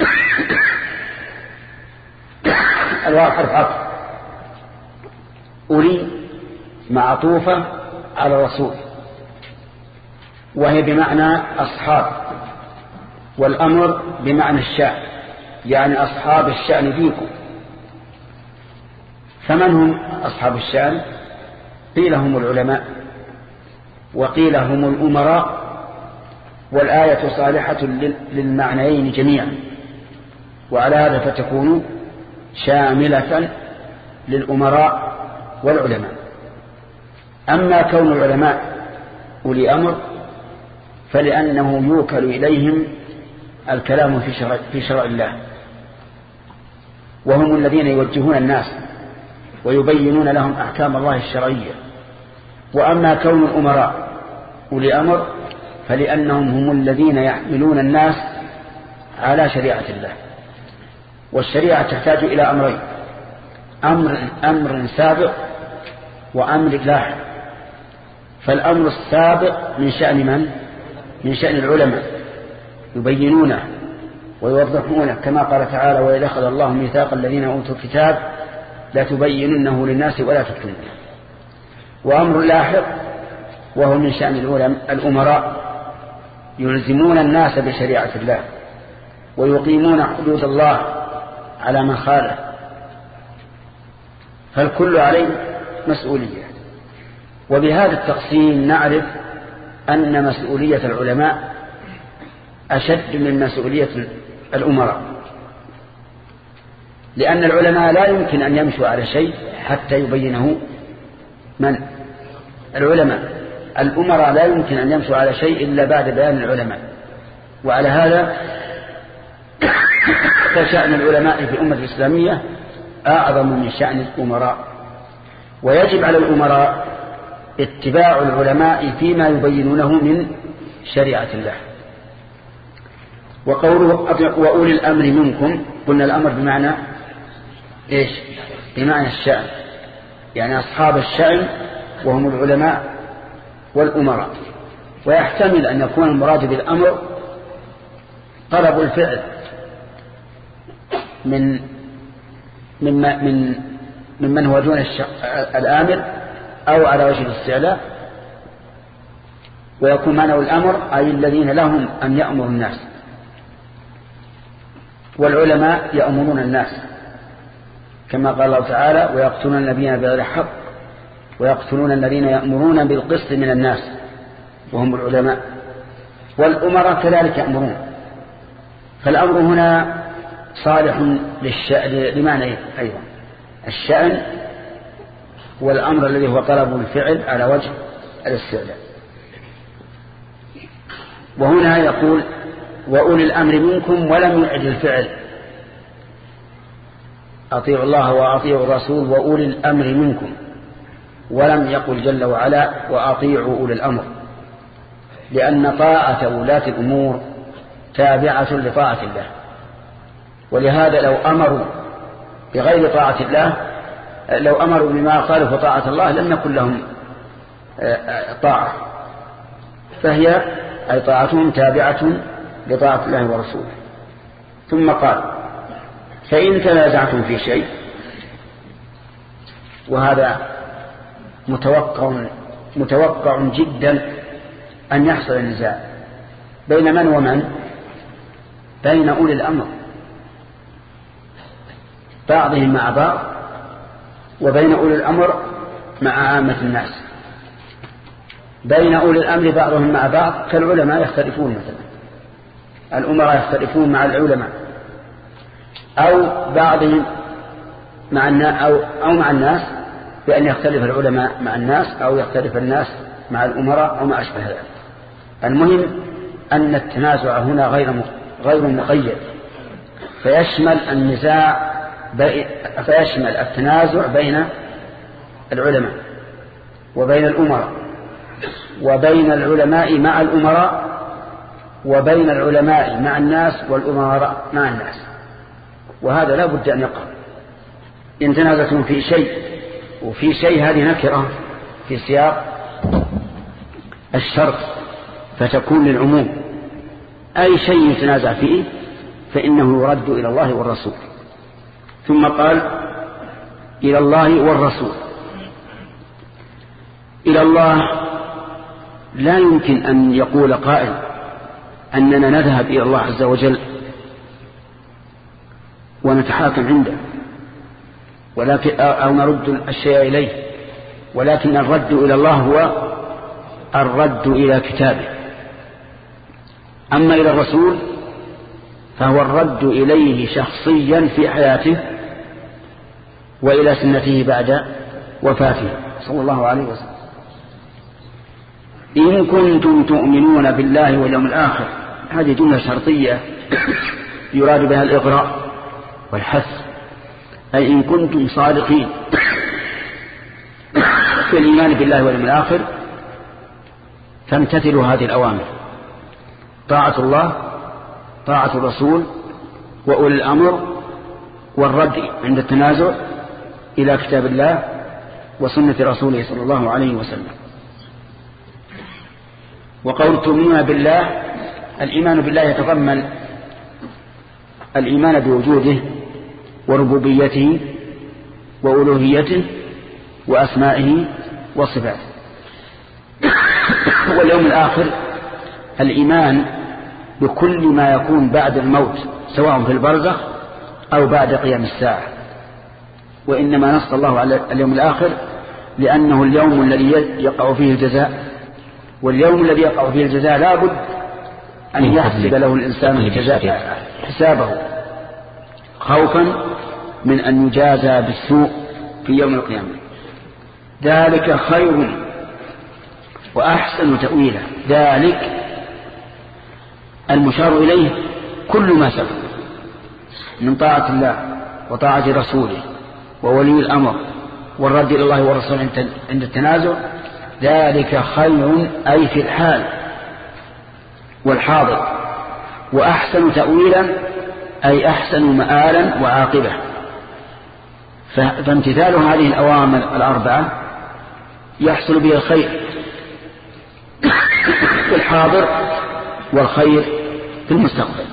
حرف عطف أولي معطوفة على الرسول. وهي بمعنى أصحاب. والأمر بمعنى الشأن يعني أصحاب الشأن فيكم فمن هم أصحاب الشأن؟ قيل هم العلماء وقيل هم الأمراء والآية صالحة للمعنيين جميعا. وعلى هذا فتكون شاملة للأمراء والعلماء. أما كون العلماء أولي أمر فلأنه يوكل إليهم الكلام في شرع, في شرع الله. وهم الذين يوجهون الناس ويبينون لهم أحكام الله الشرعية. وأما كون الأمراء أولي أمر فلأنهم هم الذين يحملون الناس على شريعة الله. والشريعة تحتاج إلى أمرين أمر, أمر سابق وأمر لاحق. فالأمر السابق من شأن من؟ من شأن العلماء. يبينونه ويوضحونه كما قال تعالى وإذا أخذ الله ميثاق الذين أوتوا الكتاب لا تبيننه للناس ولا تكتمونه وأمر لاحق وهو من شأن الأمراء يلزمون الناس بشريعة الله ويقيمون حدود الله على من خالف فالكل عليه مسؤولية. وبهذا التقسيم نعرف أن مسؤولية العلماء أشد من مسؤولية الأمراء. لأن العلماء لا يمكن أن يمشوا على شيء حتى يبينه من؟ العلماء. الأمراء لا يمكن أن يمشوا على شيء إلا بعد بيان العلماء. وعلى هذا فشأن العلماء في الأمة الإسلامية أعظم من شأن الأمراء. ويجب على الأمراء اتباع العلماء فيما يبينونه من شريعة الله. وقوله وأولي الأمر منكم قلنا الأمر بمعنى إيش؟ بمعنى الشأن. يعني أصحاب الشأن وهم العلماء والأمراء. ويحتمل أن يكون المراد بالأمر طلب الفعل من من من ممن هو دون الآمر أو على وجه الاستعلاء. ويكون معنى الأمر أي الذين لهم أن يأمروا الناس. والعلماء يأمرون الناس كما قال الله تعالى ويقتلون النبيين بغير حق ويقتلون الذين يأمرون بالقسط من الناس وهم العلماء. والأمراء كذلك يأمرون. فالأمر هنا صالح للشأن لمعنى أيضا. الشأن والأمر الذي هو طلب الفعل على وجه الاستعلاء وهنا يقول وأولي الأمر منكم ولم يعد الفعل. أطيعوا الله وأطيعوا الرسول وأولي الأمر منكم ولم يقل جل وعلا وأطيعوا أولي الأمر لأن طاعة ولاة الأمور تابعة لطاعة الله. ولهذا لو أمروا بغير طاعة الله لو أمروا بما خالف طاعة الله لم يكن لهم آه، آه، طاعة. فهي أي طاعتهم تابعة لطاعة الله ورسوله. ثم قال فإن تنازعتم في شيء وهذا متوقع متوقع جدا أن يحصل النزاع بين من ومن؟ بين أولي الأمر. بعضهم مع بعض وبين أولي الأمر مع عامة الناس. بين أولي الأمر بعضهم مع بعض كالعلماء يختلفون مثلا. الأمراء يختلفون مع العلماء. أو بعضهم مع الناس أو, أو مع الناس بأن يختلف العلماء مع الناس أو يختلف الناس مع الأمراء أو ما أشبه ذلك. المهم أن التنازع هنا غير غير مقيد. فيشمل النزاع فيشمل التنازع بين العلماء وبين الأمراء وبين العلماء مع الأمراء وبين العلماء مع الناس والأمراء مع الناس. وهذا لا بد أن يقع. إن تنازعتم في شيء وفي شيء هذه نكرة في سياق الشرط فتكون للعموم. أي شيء يتنازع فيه فإنه يرد إلى الله والرسول. ثم قال إلى الله والرسول. إلى الله لا يمكن أن يقول قائل أننا نذهب إلى الله عز وجل ونتحاكم عنده ولكن أو نرد الشيء إليه ولكن الرد إلى الله هو الرد إلى كتابه. أما إلى الرسول فهو الرد إليه شخصيا في حياته وإلى سنته بعد وفاته. صلى الله عليه وسلم. إن كنتم تؤمنون بالله واليوم الآخر هذه جملة شرطية يراد بها الإغراء والحث أي إن كنتم صادقين في الإيمان بالله واليوم الآخر فامتثلوا هذه الأوامر. طاعة الله طاعة الرسول وأولي الأمر والرد عند التنازع إلى كتاب الله وسنة رسوله صلى الله عليه وسلم. وقول تؤمنون بالله الإيمان بالله يتضمن الإيمان بوجوده وربوبيته وألوهيته وأسمائه وصفاته. واليوم الآخر الإيمان بكل ما يكون بعد الموت سواء في البرزخ أو بعد قيام الساعة. وإنما نص الله على اليوم الآخر لأنه اليوم الذي يقع فيه الجزاء واليوم الذي يقع فيه الجزاء لا بد أن يحسب له الإنسان الجزاء حسابه. خوفا من أن يجازى بالسوء في يوم القيامة. ذلك خير وأحسن تأويلا. ذلك المشار إليه كل ما سبق. من طاعة الله وطاعة رسوله وولي الأمر والرد إلى الله ورسوله عند التنازع ذلك خير أي في الحال والحاضر وأحسن تأويلا أي أحسن مآلا وعاقبة. فامتثال هذه الأوامر الأربعة يحصل به الخير في الحاضر والخير في المستقبل.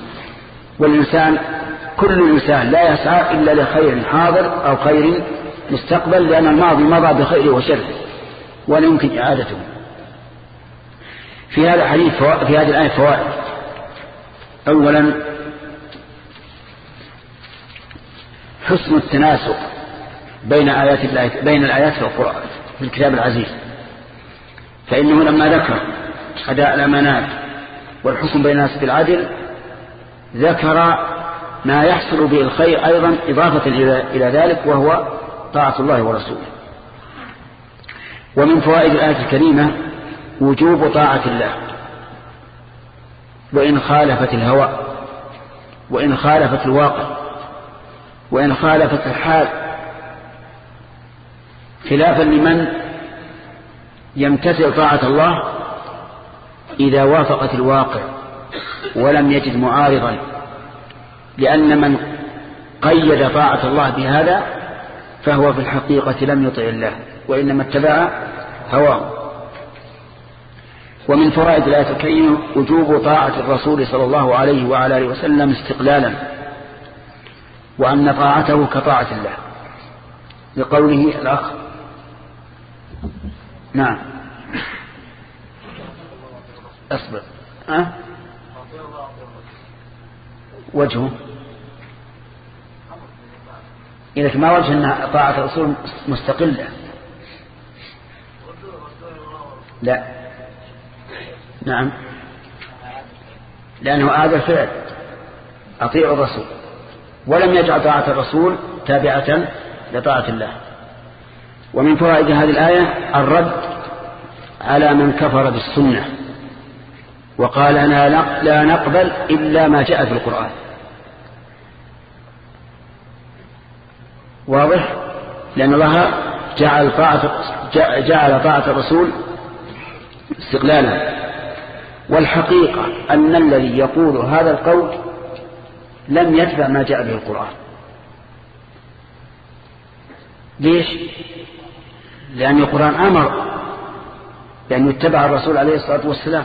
والإنسان كل إنسان لا يسعى إلا لخير حاضر أو خير مستقبل لأن الماضي مضى بخير وشر ولا يمكن إعادته. في هذا الحديث في هذه الآية فوائد. أولا حسن التناسق بين آيات الله بين الآيات في القرآن في الكتاب العزيز. فإنه لما ذكر أداء الأمانات والحكم بين الناس بالعدل ذكر ما يحصل به الخير أيضا إضافة إلى ذلك وهو طاعة الله ورسوله. ومن فوائد الآية الكريمة وجوب طاعة الله. وإن خالفت الهوى وإن خالفت الواقع وإن خالفت الحال. خلافا لمن يمتثل طاعة الله إذا وافقت الواقع ولم يجد معارضا. لأن من قيد طاعة الله بهذا فهو في الحقيقة لم يطع الله. وإنما اتبع هواه. ومن فوائد الآية الكريمة وجوب طاعة الرسول صلى الله عليه وعلى آله وسلم استقلالا وأن طاعته كطاعة الله. لقوله الأخ. نعم. أصبر. أه؟ وجهه. إذا ما وجه أن طاعة الرسول مستقلة. لا. نعم. لأنه هذا الفعل أطيع الرسول. ولم يجعل طاعة الرسول تابعة لطاعة الله. ومن فوائد هذه الآية الرد على من كفر بالسنة. وقال أنا لا نقبل إلا ما جاء في القرآن. واضح؟ لأن الله جعل طاعة, جعل طاعة الرسول استقلالا. والحقيقة أن الذي يقول هذا القول لم يتبع ما جاء به القرآن. ليش؟ لأن القرآن أمر بأن يتبع الرسول عليه الصلاة والسلام.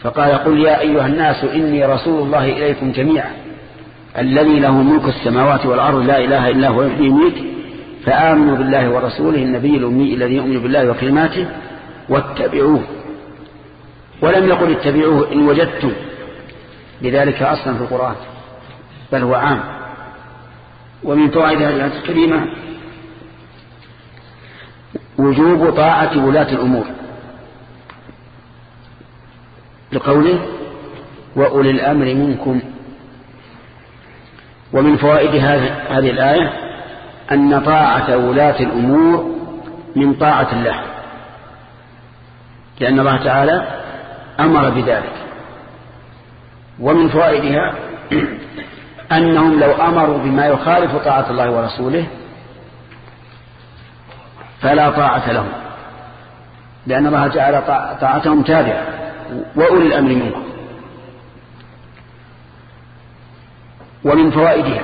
فقال قل يا أيها الناس إني رسول الله إليكم جميعا. الذي له ملك السماوات والأرض لا إله إلا هو يحيي فآمنوا بالله ورسوله النبي الأمي الذي يؤمن بالله وكلماته واتبعوه. ولم يقل اتبعوه إن وجدتم. لذلك أصلا في القرآن. بل هو عام. ومن فوائد هذه الكريمة وجوب طاعة ولاة الأمور. لقوله وأولي الأمر منكم. ومن فوائد هذه الآية أن طاعة ولاة الأمور من طاعة الله. لأن الله تعالى أمر بذلك. ومن فوائدها أنهم لو أمروا بما يخالف طاعة الله ورسوله فلا طاعة لهم. لأن الله جعل طاعتهم تابعة وأولي الأمر منكم ومن فوائدها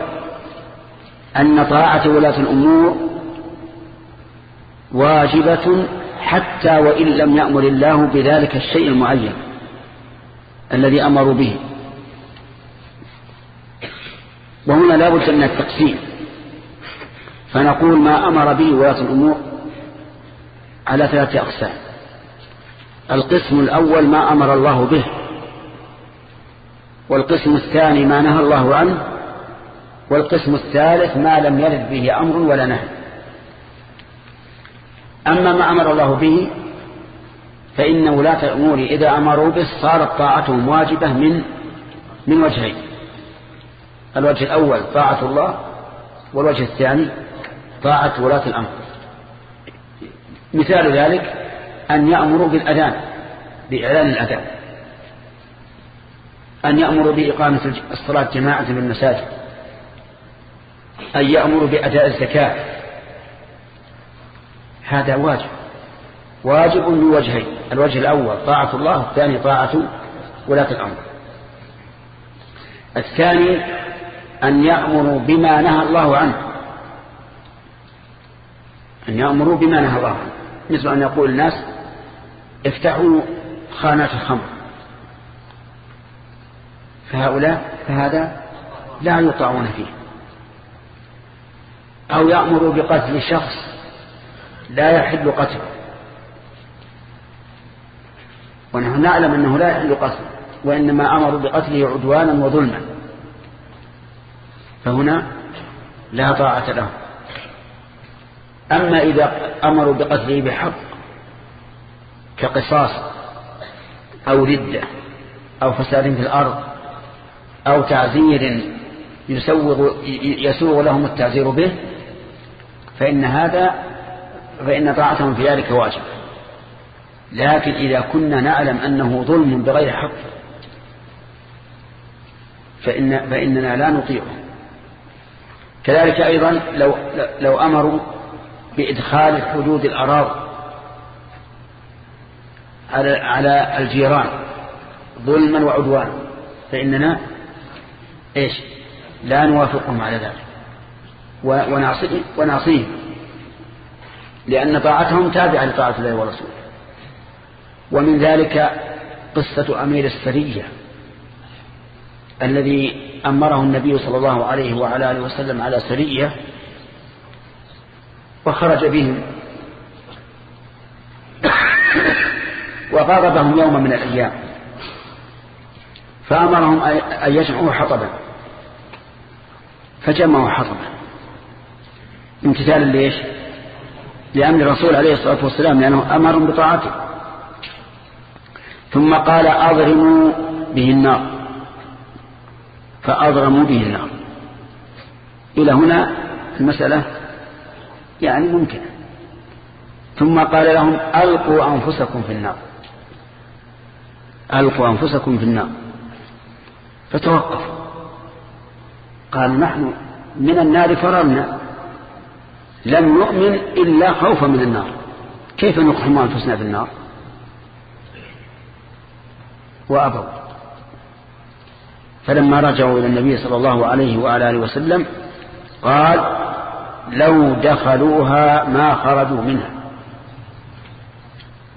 أن طاعة ولاة الأمور واجبة حتى وإن لم يأمر الله بذلك الشيء المعين الذي أمروا به. وهنا لا بد من التقسيم. فنقول ما أمر به ولاة الأمور على ثلاثة أقسام. القسم الأول ما أمر الله به. والقسم الثاني ما نهى الله عنه. والقسم الثالث ما لم يرد به أمر ولا نهي. أما ما أمر الله به فإن ولاة الأمور إذا أمروا به صارت طاعتهم واجبة من من وجهين. الوجه الأول طاعة الله والوجه الثاني طاعة ولاة الأمر. مثال ذلك أن يأمروا بالأذان بإعلان الأذان. أن يأمروا بإقامة الصلاة جماعة بالمساجد أن يأمروا بأداء الزكاة. هذا واجب. واجب من وجهين الوجه الأول طاعة الله الثاني طاعة ولاة الأمر. الثاني أن يأمروا بما نهى الله عنه. أن يأمروا بما نهى الله عنه. مثل أن يقول الناس افتحوا خانات الخمر. فهؤلاء فهذا لا يطاعون فيه. أو يأمروا بقتل شخص لا يحل قتله. ونحن نعلم أنه لا يحل قتله وإنما أمروا بقتله عدوانا وظلما. فهنا لا طاعة له. أما إذا أمروا بقتله بحق كقصاص أو ردة أو فساد في الأرض أو تعزير يسوغ, يسوغ لهم التعزير به فإن هذا فإن طاعتهم في ذلك واجب. لكن إذا كنا نعلم أنه ظلم بغير حق فإن فإننا لا نطيعه. كذلك أيضا لو, لو أمروا بإدخال حدود الأراضي على, على الجيران ظلما وعدوانا فإننا إيش؟ لا نوافقهم على ذلك. ونعصيهم. لأن طاعتهم تابعة لطاعة الله ورسوله. ومن ذلك قصة أمير السرية الذي أمره النبي صلى الله عليه وعلى آله وسلم على سرية وخرج بهم. وغاضبهم يوم من الأيام. فأمرهم أن يجمعوا حطبا. فجمعوا حطبا. امتثالا ليش لأمر الرسول عليه الصلاة والسلام لأنه أمرهم بطاعته. ثم قال أضرموا به النار. فأضرموا به النار. إلى هنا المسألة يعني ممكنة. ثم قال لهم ألقوا أنفسكم في النار. ألقوا أنفسكم في النار. فتوقفوا. قال نحن من النار فررنا. لم نؤمن إلا خوفا من النار. كيف نقحم أنفسنا في النار؟ وأبوا. فلما رجعوا إلى النبي صلى الله عليه وعلى آله وسلم قال لو دخلوها ما خرجوا منها.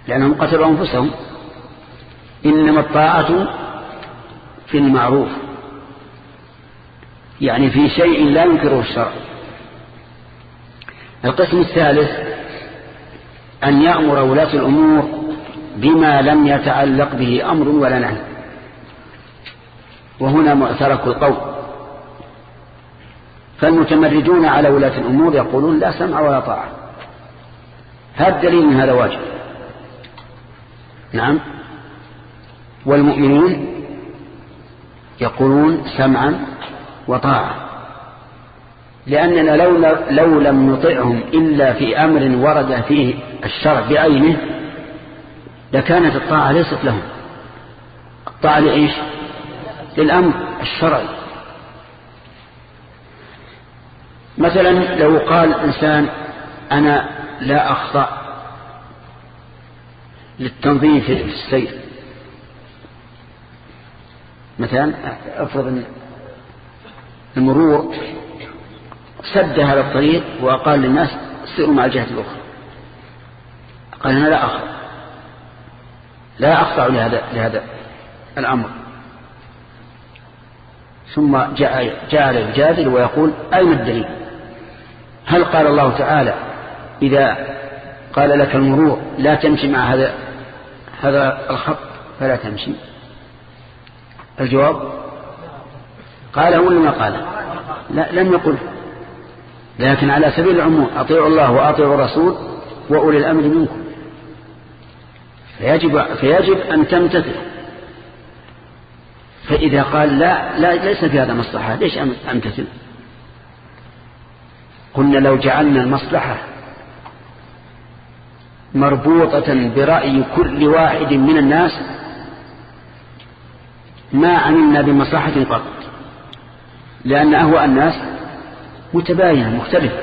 لأنهم قتلوا أنفسهم. إنما الطاعة في المعروف. يعني في شيء لا ينكره الشرع. القسم الثالث أن يأمر ولاة الأمور بما لم يتعلق به أمر ولا نهي. وهنا ترك القول. فالمتمردون على ولاة الأمور يقولون لا سمع ولا طاعة. هذا الدليل من هذا واجب. نعم. والمؤمنون يقولون سمعا وطاعة. لأننا لو, لو لم نطعهم إلا في أمر ورد فيه الشرع بعينه لكانت الطاعة ليست لهم. الطاعة لإيش؟ للأمر الشرعي. مثلا لو قال إنسان أنا لا أخطأ للتنظيم في السير. مثلا أفرض المرور سد هذا الطريق وقال للناس سيروا مع الجهة الأخرى. قال أنا لا أخطأ لا أخضع لهذا, لهذا الأمر. ثم جاء يجادل ويقول أين الدليل؟ هل قال الله تعالى إذا قال لك المرور لا تمشي مع هذا هذا الخط فلا تمشي؟ الجواب قاله ولا ما قاله لا لم يقل. لكن على سبيل العموم أطيعوا الله وأطيعوا الرسول وأولي الأمر منكم. فيجب, فيجب أن تمتثل. فإذا قال لا, لا ليس في هذا مصلحة. ليش أمتثل؟ قلنا لو جعلنا المصلحة مربوطة برأي كل واحد من الناس ما عملنا بمصلحة قط لأن أهواء الناس متباينة مختلفة.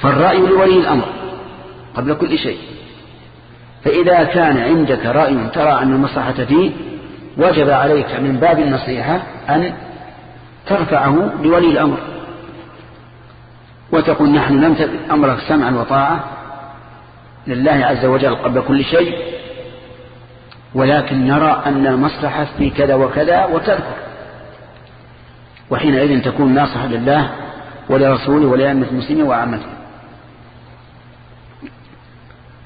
فالرأي لولي الأمر قبل كل شيء. فإذا كان عندك رأي ترى أن المصلحة فيه وجب عليك من باب النصيحة أن ترفعه لولي الأمر. وتقول نحن نمتد أمرك سمعا وطاعة لله عز وجل قبل كل شيء ولكن نرى أن المصلحة في كذا وكذا وتذكر وحينئذ تكون ناصحة لله ولرسوله ولأئمة المسلمين وعامتهم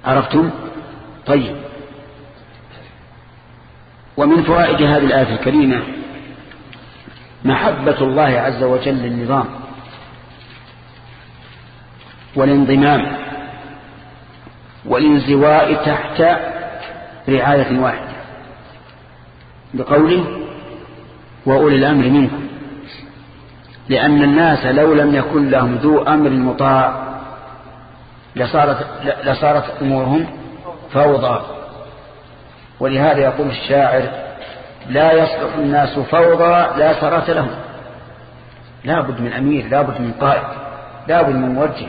عرفتم؟ طيب. ومن فوائد هذه الآية الكريمة محبة الله عز وجل للنظام والانضمام والانزواء تحت رعاية واحدة. بقوله وأولي الأمر منكم. لأن الناس لو لم يكن لهم ذو أمر مطاع لصارت, لصارت أمورهم فوضى. ولهذا يقول الشاعر لا يصلح الناس فوضى لا ثرات لهم. لا بد من أمير لا بد من قائد لا بد من موجه.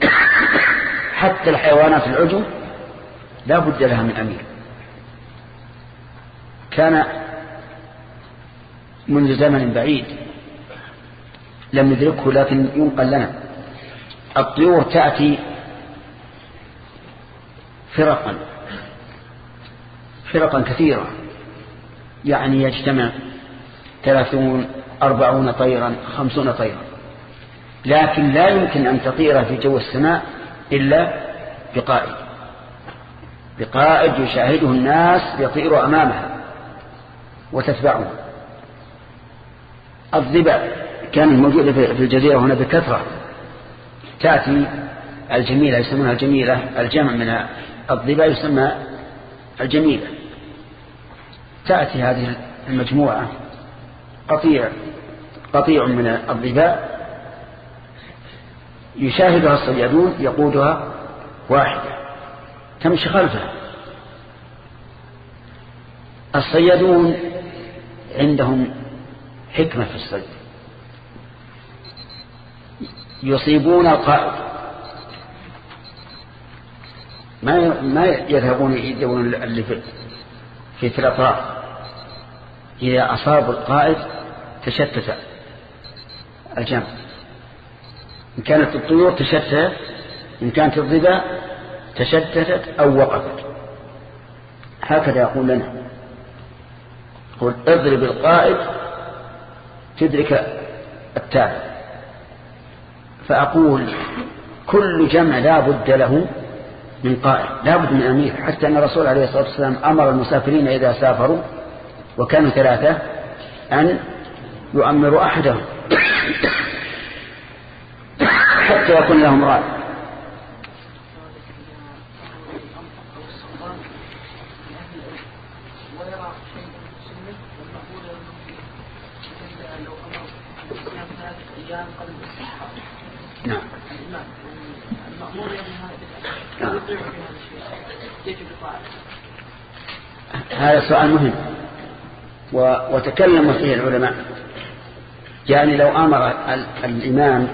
حتى الحيوانات العجم لا بد لها من أمير. كان منذ زمن بعيد لم ندركه لكن ينقل لنا. الطيور تأتي فرقا فرقا كثيرة. يعني يجتمع ثلاثون أربعون طيرا خمسون طيرا. لكن لا يمكن أن تطير في جو السماء إلا بقائد. بقائد يشاهده الناس يطير أمامها وتتبعه. الضبع كانت موجودة في الجزيرة هنا بكثرة. تأتي الجميلة يسمونها الجميلة الجمع من الضبع يسمى الجميلة. تأتي هذه المجموعة قطيع قطيع من الضباء. يشاهدها الصيادون يقودها واحدة. تمشي خلفها. الصيادون عندهم حكمة في الصيد. يصيبون القائد ما ما يذهبون يدون اللي في في, الأطراف إذا أصابوا القائد تشتت الجمع. إن كانت الطيور تشتت إن كانت الضبا تشتتت أو وقفت. هكذا يقول لنا. قل اضرب القائد تدرك التالي فأقول كل جمع لا بد له من قائد لا بد من أمير. حتى أن الرسول عليه الصلاة والسلام أمر المسافرين إذا سافروا وكانوا ثلاثة أن يؤمروا أحدهم حتى يكون لهم رأي. نعم. نعم. هذا سؤال مهم. وتكلم فيه العلماء. يعني لو أمر الإمام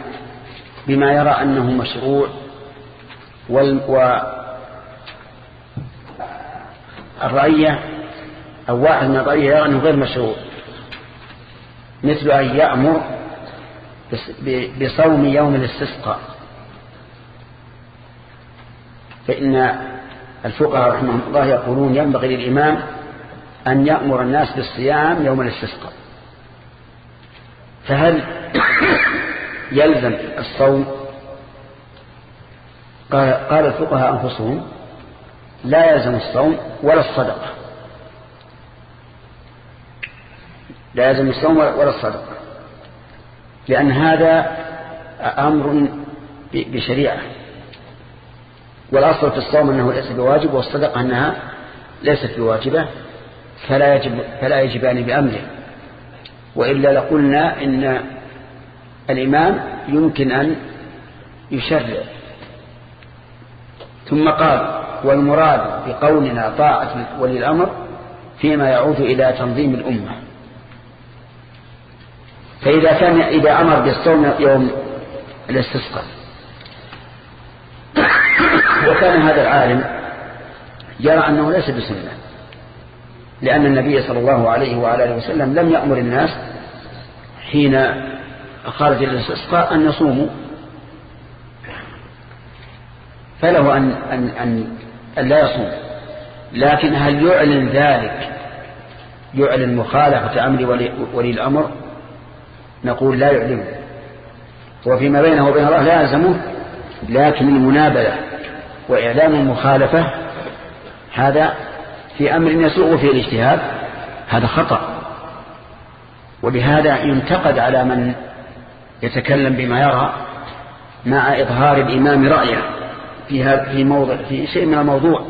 بما يرى أنه مشروع والرعية أو واحد من الرعية يرى أنه غير مشروع مثل أن يأمر بصوم يوم الاستسقاء. فإن الفقهاء رحمهم الله يقولون ينبغي للإمام أن يأمر الناس بالصيام يوم الاستسقاء. فهل يلزم الصوم؟ قال, قال الفقهاء أنفسهم لا يلزم الصوم ولا الصدقة. لا يلزم الصوم ولا الصدقة. لأن هذا أمر بشريعة. والأصل في الصوم أنه ليس بواجب والصدقة أنها ليست بواجبة فلا يجب فلا يجبان بأمره. وإلا لقلنا إن الإمام يمكن أن يشرع. ثم قال والمراد بقولنا طاعة ولي الأمر فيما يعود إلى تنظيم الأمة. فإذا كان إذا أمر بالصوم يوم الاستسقاء. وكان هذا العالم يرى أنه ليس بسنة لأن النبي صلى الله عليه وعلى آله وسلم لم يأمر الناس حين خرج الاستسقاء أن يصوموا. فله أن, أن, أن, أن لا يصوم. لكن هل يعلن ذلك؟ يعلن مخالفة أمر ولي, ولي الأمر؟ نقول لا يعلمه وفيما بينه وبين الله لا يلزمه لكن المنابلة وإعلام المخالفة هذا في أمر يسوء فيه الاجتهاد هذا خطأ. ولهذا ينتقد على من يتكلم بما يرى مع إظهار الإمام رأيه في في موضع في شيء من الموضوع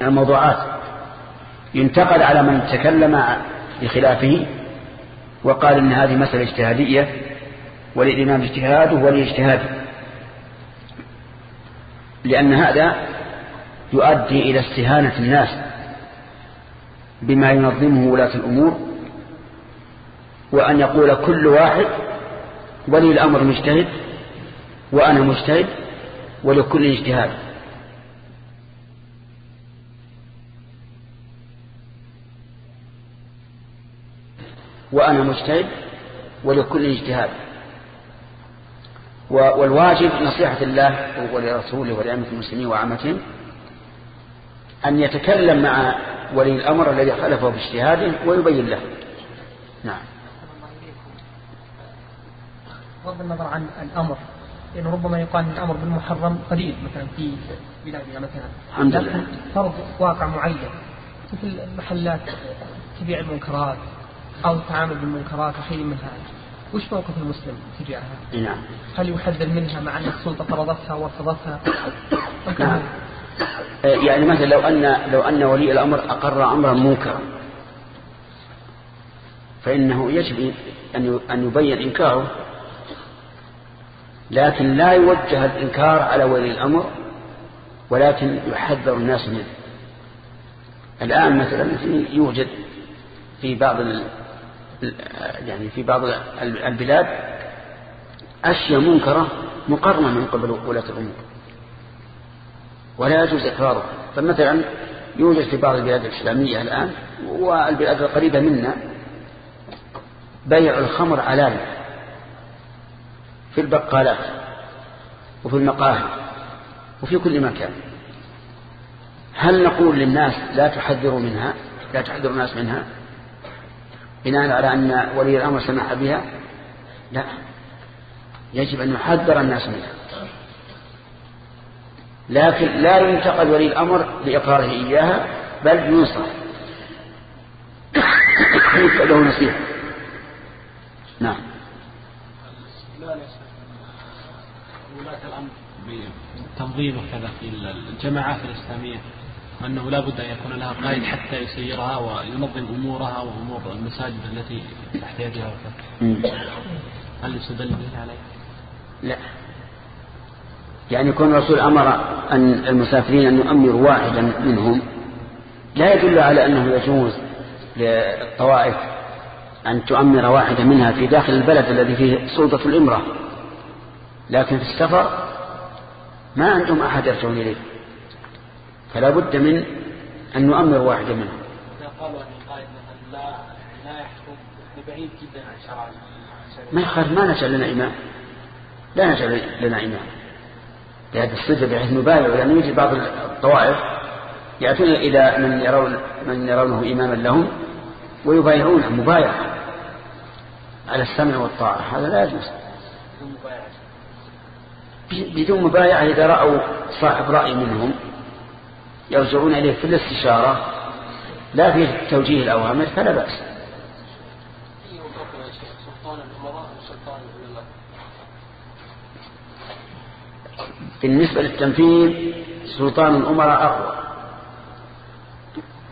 من الموضوعات. ينتقد على من تكلم بخلافه وقال إن هذه مسألة اجتهادية وللإمام اجتهاده وللاجتهاد لأن هذا يؤدي إلى استهانة الناس بما ينظمه ولاة الأمور وأن يقول كل واحد ولي الأمر مجتهد وأنا مجتهد ولكل اجتهاد. وأنا مجتهد ولكل اجتهاد. والواجب نصيحة الله ولرسوله ولأئمة المسلمين وعامتهم أن يتكلم مع ولي الأمر الذي خلفه باجتهاده ويبين له. نعم. بغض النظر عن الأمر لأنه ربما يقال أن الأمر بالمحرم قليل مثلا في بلادنا مثلا. الحمد لله. فرض واقع معين مثل محلات تبيع المنكرات أو التعامل بالمنكرات وشيء من هذا. وش موقف المسلم تجاهها؟ نعم. هل يحذر منها مع أن السلطة فرضتها ورفضتها؟ نعم. يعني مثلا لو أن لو أن ولي الأمر أقر أمرا منكرا فإنه يجب أن أن يبين إنكاره لكن لا يوجه الإنكار على ولي الأمر ولكن يحذر الناس منه. الآن مثلا يوجد في بعض يعني في بعض البلاد أشياء منكرة مقرنة من قبل ولاة الأمور. ولا يجوز إقرارها. فمثلا يوجد في بعض البلاد الإسلامية الآن والبلاد القريبة منا بيع الخمر علاني في البقالات وفي المقاهي وفي كل مكان. هل نقول للناس لا تحذروا منها؟ لا تحذروا الناس منها؟ بناء على أن ولي الأمر سمح بها؟ لا. يجب أن يحذر الناس منها. لكن لا ينتقد ولي الأمر بإقراره إياها بل ينصح له نصيحة. نعم. تنظيم الأمر كذا في الجماعات الإسلامية. أنه لا بد أن يكون لها قائد حتى يسيرها وينظم أمورها وأمور المساجد التي تحت يدها هل يستدل به عليه؟ لا. يعني يكون الرسول أمر أن المسافرين أن يؤمروا واحدا منهم لا يدل على أنه يجوز للطوائف أن تؤمر واحدة منها في داخل البلد الذي فيه سلطة الإمرة. لكن في السفر ما عندهم أحد يرجعون إليه. فلا بد من أن نؤمر واحدة منهم. قالوا أن القائد مثلا لا لا يحكم بعيد جدا عن شرع ما يخالف ما نجعل لنا إمام. لا نجعل لنا إمام. بهذه الصفة بحيث نبايع لأنه يوجد بعض الطوائف يأتون إلى من يرون من يرونه إماما لهم ويبايعونه مبايعة على السمع والطاعة. هذا لا يجوز. بدون مبايعة إذا رأوا صاحب رأي منهم. يرجعون إليه في الاستشارة لا في توجيه الأوامر فلا بأس. بالنسبة للتنفيذ سلطان الأمراء أقوى.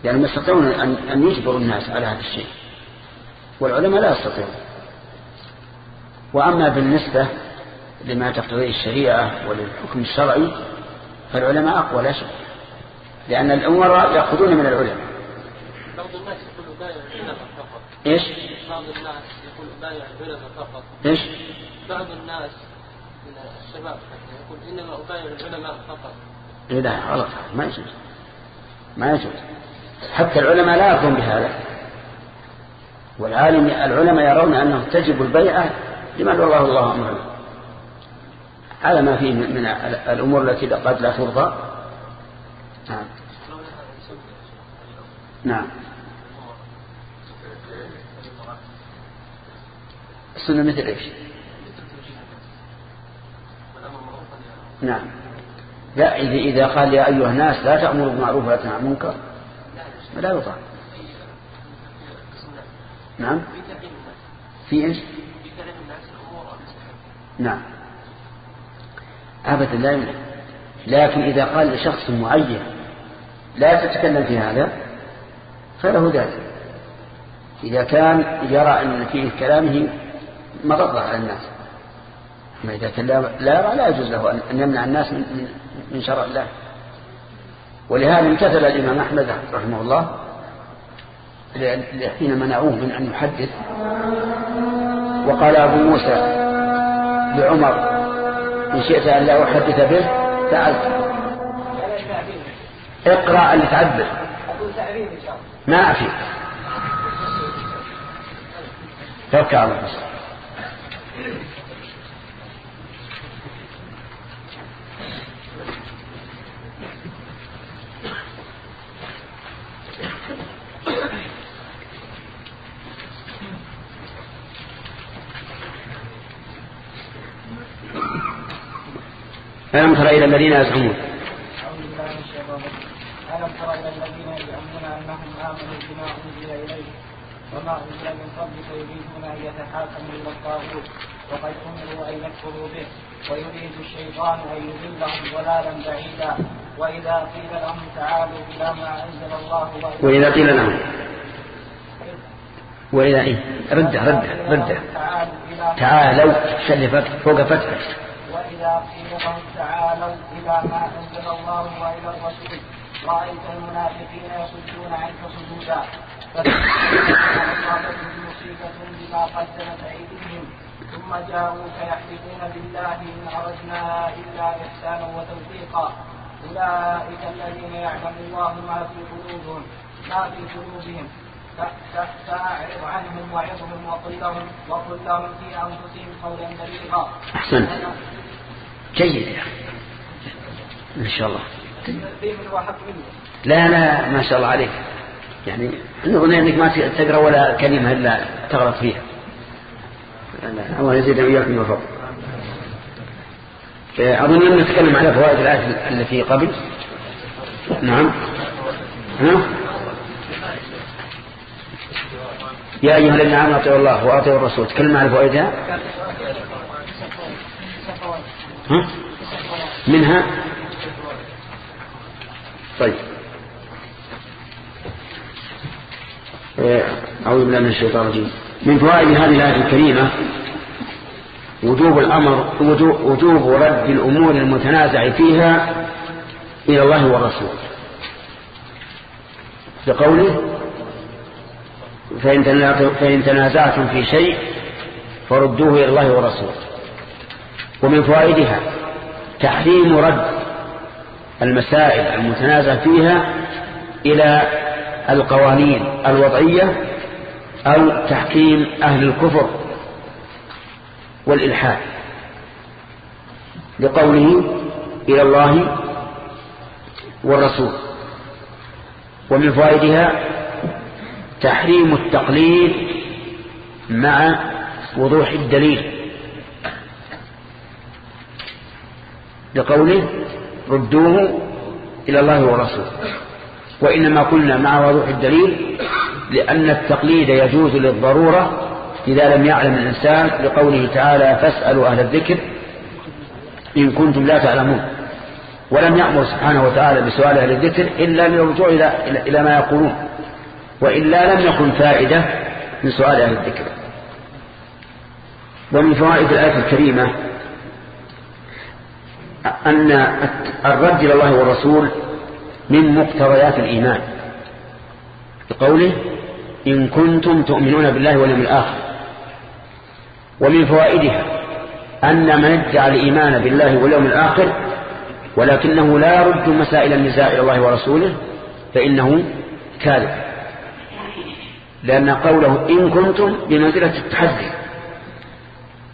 يعني ما يستطيعون أن يجبروا الناس على هذا الشيء. والعلماء لا يستطيعون. وأما بالنسبة لما تقتضيه الشريعة وللحكم الشرعي فالعلماء أقوى لا شك. لأن الأمراء يأخذون من العلماء. بعض الناس يقول بايع العلماء فقط. إيش؟ بعض الناس يقول بايع العلماء فقط. إيش؟ بعض الناس من الشباب حتى يقول إنما أبايع العلماء فقط. إيه لا غلط. ما يجوز. ما يجوز. حتى العلماء لا يرضون بهذا. والعالم العلماء يرون أنه تجب البيعة لمن والله الله أمره على ما فيه من الأمور التي قد لا ترضى. نعم. نعم. السنة مثل إيش؟ نعم. لا إذا قال يا أيها الناس لا تأمروا بالمعروف ولا تنهوا عن المنكر. لا يطاع. نعم. في إيش؟ نعم. أبدا لا يمنع. لكن إذا قال لشخص معين لا تتكلم في هذا فله ذلك إذا كان يرى أن في كلامه مضرة على الناس. ما إذا كان لا لا يجوز له أن يمنع الناس من, من شرع الله. ولهذا امتثل الإمام أحمد رحمه الله حين منعوه من أن يحدث وقال أبو موسى لعمر إن شئت أن لا أحدث به تعال اقرأ اللي تعبر ما أفي توكل على الله. ألم تر إلى الذين يزعمون؟ تر إلى الذين يزعمون أنهم آمنوا بما أنزل إليك وما أنزل من قبلك يريدون أن يتحاكموا إلى الطاغوت وقد أمروا أن يكفروا به ويريد الشيطان أن يضلهم ضلالا بعيدا. وإذا قيل لهم تعالوا إلى ما أنزل الله وإذا قيل لهم. وإذا إيه؟ رده رده رده تعالوا شلفت فوق فتحه وإذا قيل لهم تعالوا إلى ما أنزل الله وإلى الرسول رأيت المنافقين يصدون عنك صدودا. فأصابتهم مصيبة بما قدمت أيديهم. ثم جاءوك يحلفون بالله إن أردنا إلا إحسانا وتوفيقا. أولئك الذين يعلم الله ما في قلوبهم ما في قلوبهم فأعرض عنهم وعظهم وقل لهم وقل لهم في أنفسهم قولا بليغا أحسنت. جيد يا ما شاء الله. لا لا ما شاء الله عليك. يعني الأغنية أنك ما تقرأ ولا كلمة إلا تغلط فيها. الله يزيد وإياكم الفضل. أظن أن نتكلم على فوائد الآية التي قبل. نعم. ها؟ يا أيها الذين آمنوا أطيعوا الله وأطيعوا الرسول. تكلم على فوائدها؟ ها؟ منها؟ طيب. آه، أعوذ بالله من الشيطان الرجيم. من فوائد هذه الآية الكريمة وجوب الأمر وجوب رد الأمور المتنازع فيها إلى الله والرسول. بقوله فإن تنازعتم في شيء فردوه إلى الله والرسول. ومن فوائدها تحريم رد المسائل المتنازع فيها إلى القوانين الوضعية أو تحكيم أهل الكفر والإلحاد. لقوله إلى الله والرسول. ومن فوائدها تحريم التقليد مع وضوح الدليل. لقوله ردوه إلى الله ورسوله. وإنما قلنا مع وضوح الدليل لأن التقليد يجوز للضرورة إذا لم يعلم الإنسان لقوله تعالى فاسألوا أهل الذكر إن كنتم لا تعلمون. ولم يأمر سبحانه وتعالى بسؤال أهل الذكر إلا للرجوع إلى, إلى ما يقولون. وإلا لم يكن فائدة من سؤال أهل الذكر. ومن فوائد الآية الكريمة أن الرد إلى الله والرسول من مقتضيات الإيمان. بقوله إن كنتم تؤمنون بالله واليوم الآخر. ومن فوائدها أن من ادعى الإيمان بالله واليوم الآخر ولكنه لا يرد مسائل النزاع إلى الله ورسوله فإنه كاذب. لأن قوله إن كنتم بمنزلة التحدي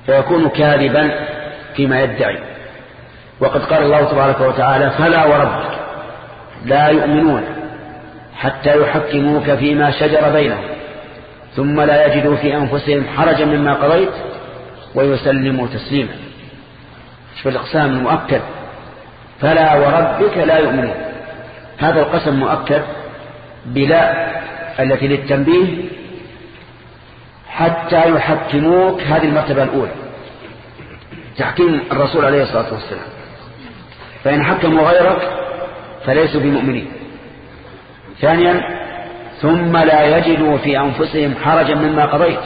فيكون كاذبا فيما يدعي. وقد قال الله تبارك وتعالى فلا وربك لا يؤمنون حتى يحكموك فيما شجر بينهم ثم لا يجدوا في أنفسهم حرجا مما قضيت ويسلموا تسليما. في الإقسام المؤكد. فلا وربك لا يؤمنون. هذا القسم مؤكد بلا التي للتنبيه حتى يحكموك هذه المرتبة الأولى. تحكيم الرسول عليه الصلاة والسلام. فإن حكموا غيرك فليسوا بمؤمنين. ثانيا ثم لا يجدوا في أنفسهم حرجا مما قضيت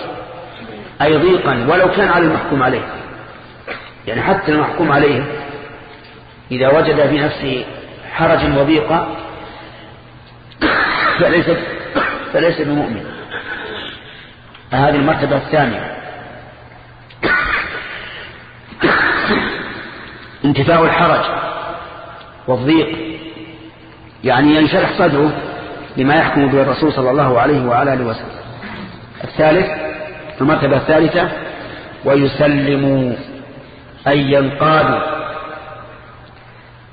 أي ضيقا ولو كان على المحكوم عليه. يعني حتى المحكوم عليه إذا وجد في نفسه حرجا وضيقا فليس فليس بمؤمن. هذه المرتبة الثانية. انتفاء الحرج. والضيق. يعني ينشرح صدره لما يحكم به الرسول صلى الله عليه وعلى آله وسلم. الثالث المرتبة الثالثة ويسلموا أي ينقادوا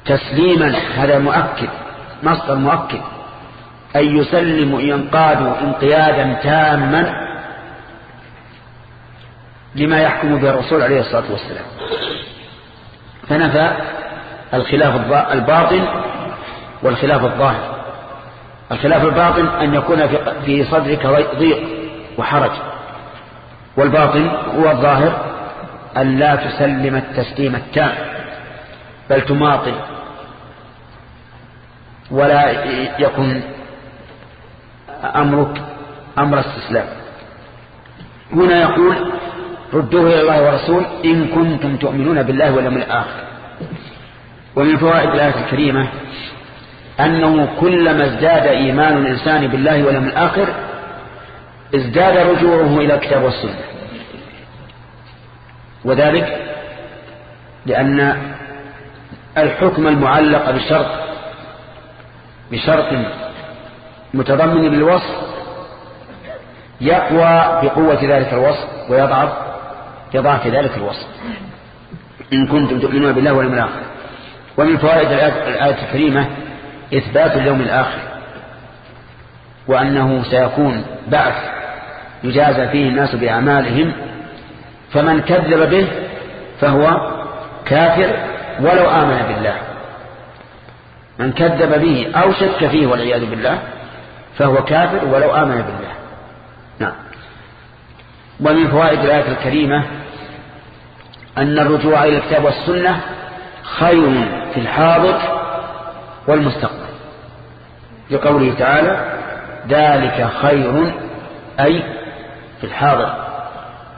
تسليما هذا مؤكد مصدر مؤكد أي يسلموا ينقادوا انقيادا تاما لما يحكم به الرسول عليه الصلاة والسلام. فنفى الخلاف الباطن والخلاف الظاهر. الخلاف الباطن أن يكون في صدرك ضيق وحرج والباطن هو الظاهر أن لا تسلم التسليم التام بل تماطل ولا يكن أمرك أمر استسلام. هنا يقول ردوه إلى الله ورسول إن كنتم تؤمنون بالله واليوم الآخر. ومن فوائد الآية الكريمة أنه كلما ازداد إيمان الإنسان بالله واليوم الآخر ازداد رجوعه إلى الكتاب والسنة. وذلك لأن الحكم المعلق بشرط بشرط متضمن للوصف يقوى بقوة ذلك الوصف ويضعف بضعف ذلك الوصف. إن كنتم تؤمنون بالله واليوم الآخر. ومن فوائد الآية الكريمة إثبات اليوم الآخر وأنه سيكون بعث يجازى فيه الناس بأعمالهم فمن كذب به فهو كافر ولو آمن بالله. من كذب به أو شك فيه والعياذ بالله فهو كافر ولو آمن بالله. نعم. ومن فوائد الآية الكريمة أن الرجوع إلى الكتاب والسنة خير في الحاضر والمستقبل. لقوله تعالى ذلك خير أي في الحاضر.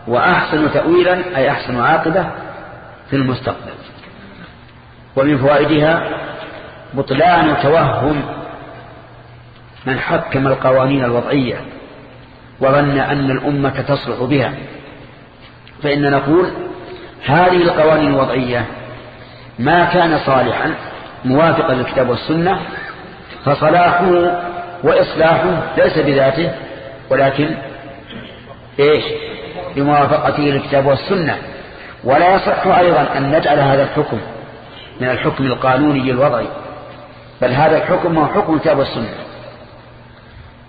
وأحسن تأويلا أي أحسن عاقبة في المستقبل. ومن فوائدها بطلان توهم من حكم القوانين الوضعية وظن أن الأمة تصلح بها. فإن نقول هذه القوانين الوضعية ما كان صالحا موافقا للكتاب والسنة فصلاحه وإصلاحه ليس بذاته ولكن إيش؟ بموافقته للكتاب والسنة. ولا يصح أيضا أن نجعل هذا الحكم من الحكم القانوني الوضعي بل هذا الحكم هو حكم الكتاب والسنة.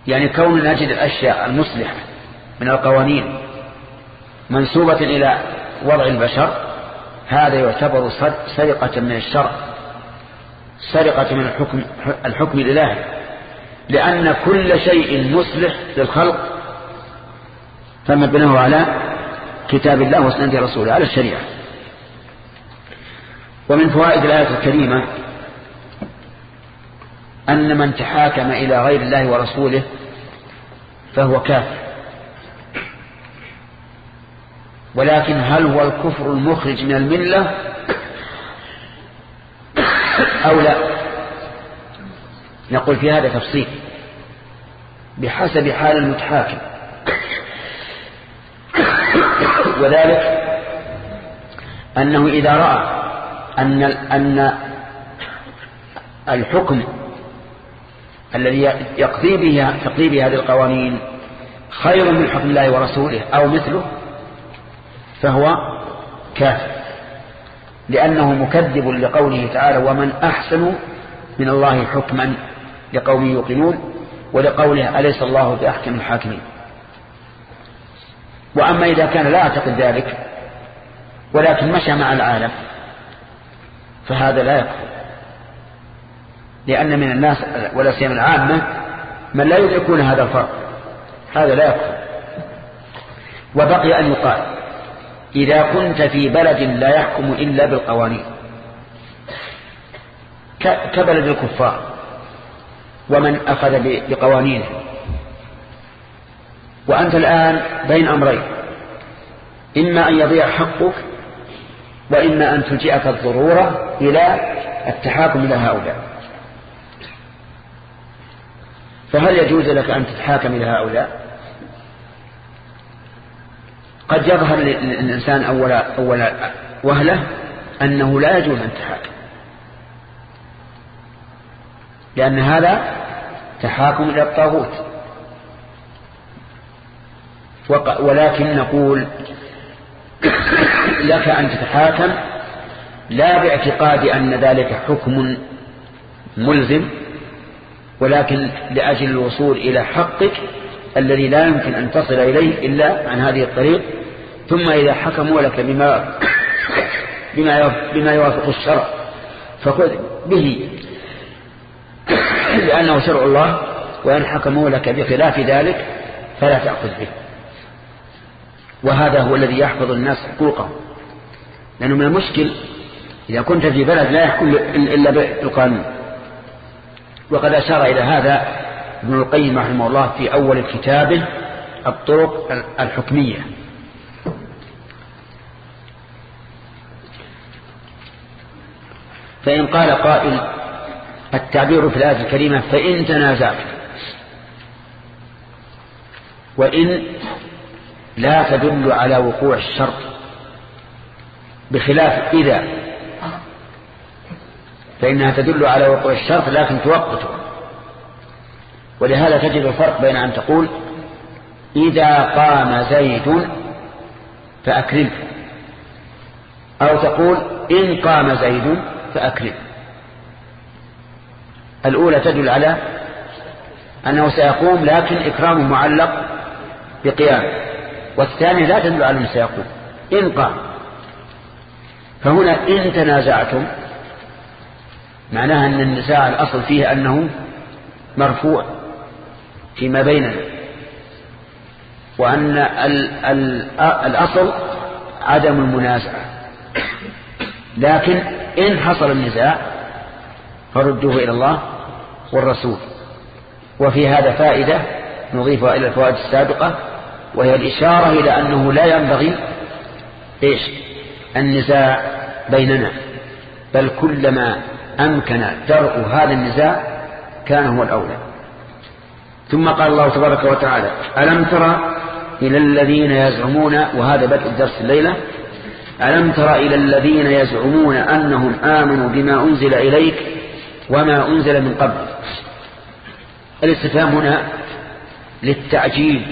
يعني كون نجد الأشياء المصلحة من القوانين منسوبة إلى وضع البشر هذا يعتبر سرقة من الشرع سرقة من الحكم, الحكم الإلهي لأن كل شيء مصلح للخلق فمبناه على كتاب الله وسنة رسوله على الشريعة. ومن فوائد الآية الكريمة أن من تحاكم إلى غير الله ورسوله فهو كافر. ولكن هل هو الكفر المخرج من الملة أو لا؟ نقول في هذا تفصيل. بحسب حال المتحاكم. وذلك أنه إذا رأى أن أن الحكم الذي يقضي به تقضي به هذه القوانين خير من حكم الله ورسوله أو مثله فهو كافر. لأنه مكذب لقوله تعالى ومن أحسن من الله حكما لقوم يوقنون ولقوله أليس الله بأحكم الحاكمين؟ وأما إذا كان لا أعتقد ذلك ولكن مشى مع العالم فهذا لا يكفر. لأن من الناس ولا سيما العامة من لا يدركون هذا الفرق هذا لا يكفر. وبقي أن يقال إذا كنت في بلد لا يحكم إلا بالقوانين. كبلد الكفار. ومن أخذ بقوانينه. وأنت الآن بين أمرين. إما أن يضيع حقك وإما أن تلجئك الضرورة إلى التحاكم إلى هؤلاء. فهل يجوز لك أن تتحاكم إلى هؤلاء؟ قد يظهر للإنسان أول, أول وهلة أنه لا يجوز أن تحاكم لأن هذا تحاكم إلى الطاغوت. ولكن نقول لك أن تتحاكم لا باعتقاد أن ذلك حكم ملزم ولكن لأجل الوصول إلى حقك الذي لا يمكن أن تصل إليه إلا عن هذه الطريق. ثم إذا حكموا لك بما بما بما يوافق الشرع فخذ به. لأنه شرع الله وإن حكموا لك بخلاف ذلك فلا تأخذ به. وهذا هو الذي يحفظ الناس حقوقهم. لأنه من المشكل إذا كنت في بلد لا يحكم إلا بالقانون. وقد أشار إلى هذا ابن القيم رحمه الله في أول كتابه الطرق الحكمية. فإن قال قائل التعبير في الآية الكريمة فإن تنازعت وإن لا تدل على وقوع الشرط بخلاف إذا فإنها تدل على وقوع الشرط لكن توقته ولهذا تجد الفرق بين أن تقول إذا قام زيد فأكرمه أو تقول إن قام زيد فأكرم الأولى تدل على أنه سيقوم لكن إكرامه معلق بقيام والثانية لا تدل على أنه سيقوم إن قام. فهنا إن تنازعتم معناها أن النزاع الأصل فيه أنه مرفوع. فيما بيننا وأن الأصل عدم المنازعة. لكن إن حصل النزاع فردوه إلى الله والرسول. وفي هذا فائدة نضيفها إلى الفوائد السابقة وهي الإشارة إلى أنه لا ينبغي إيش؟ النزاع بيننا. بل كلما أمكن درء هذا النزاع كان هو الأولى. ثم قال الله تبارك وتعالى ألم ترى إلى الذين يزعمون وهذا بدء الدرس الليلة ألم تر إلى الذين يزعمون أنهم آمنوا بما أنزل إليك وما أنزل من قبل؟ الاستفهام هنا للتعجيب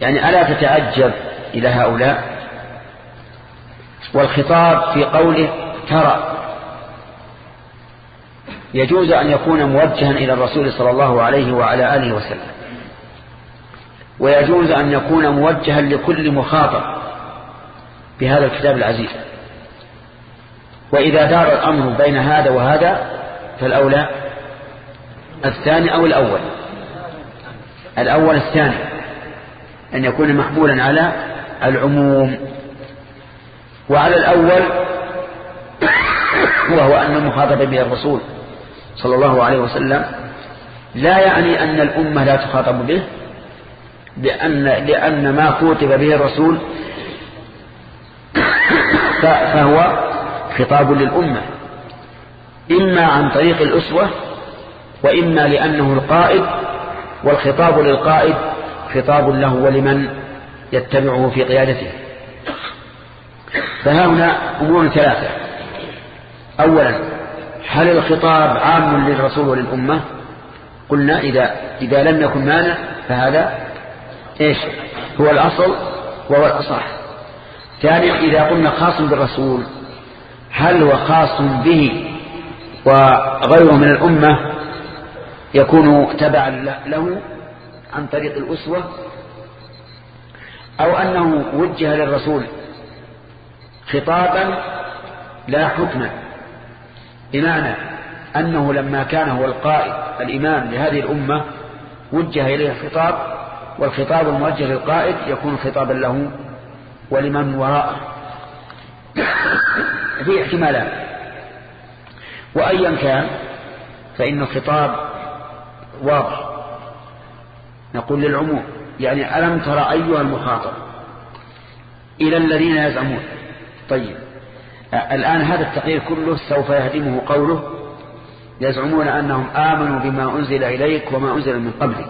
يعني ألا تتعجب إلى هؤلاء؟ والخطاب في قوله ترى. يجوز أن يكون موجها إلى الرسول صلى الله عليه وعلى آله وسلم. ويجوز أن يكون موجها لكل مخاطب بهذا الكتاب العزيز. وإذا دار الأمر بين هذا وهذا فالأولى الثاني أو الأول. الأول الثاني أن يكون محمولا على العموم. وعلى الأول وهو أن المخاطب به الرسول. صلى الله عليه وسلم لا يعني أن الأمة لا تخاطب به لأن, لأن ما كتب به الرسول فهو خطاب للأمة. إما عن طريق الأسوة وإما لأنه القائد والخطاب للقائد خطاب له ولمن يتبعه في قيادته. فها هنا أمور ثلاثة. أولا هل الخطاب عام للرسول وللأمة؟ قلنا إذا, إذا لم يكن مانع فهذا إيش؟ هو الأصل وهو الأصح. ثانيا إذا قلنا خاص بالرسول هل هو خاص به وغيره من الأمة يكون تبعا له عن طريق الأسوة؟ أو أنه وجه للرسول خطابا لا حكما. بمعنى أنه لما كان هو القائد الإمام لهذه الأمة وجه إليه الخطاب والخطاب الموجه للقائد يكون خطابا له ولمن وراءه. في احتمالات وأيا كان فإن الخطاب واضح. نقول للعموم يعني ألم ترى أيها المخاطب إلى الذين يزعمون؟ طيب. الآن هذا التقرير كله سوف يهدمه قوله يزعمون أنهم آمنوا بما أنزل إليك وما أنزل من قبلك.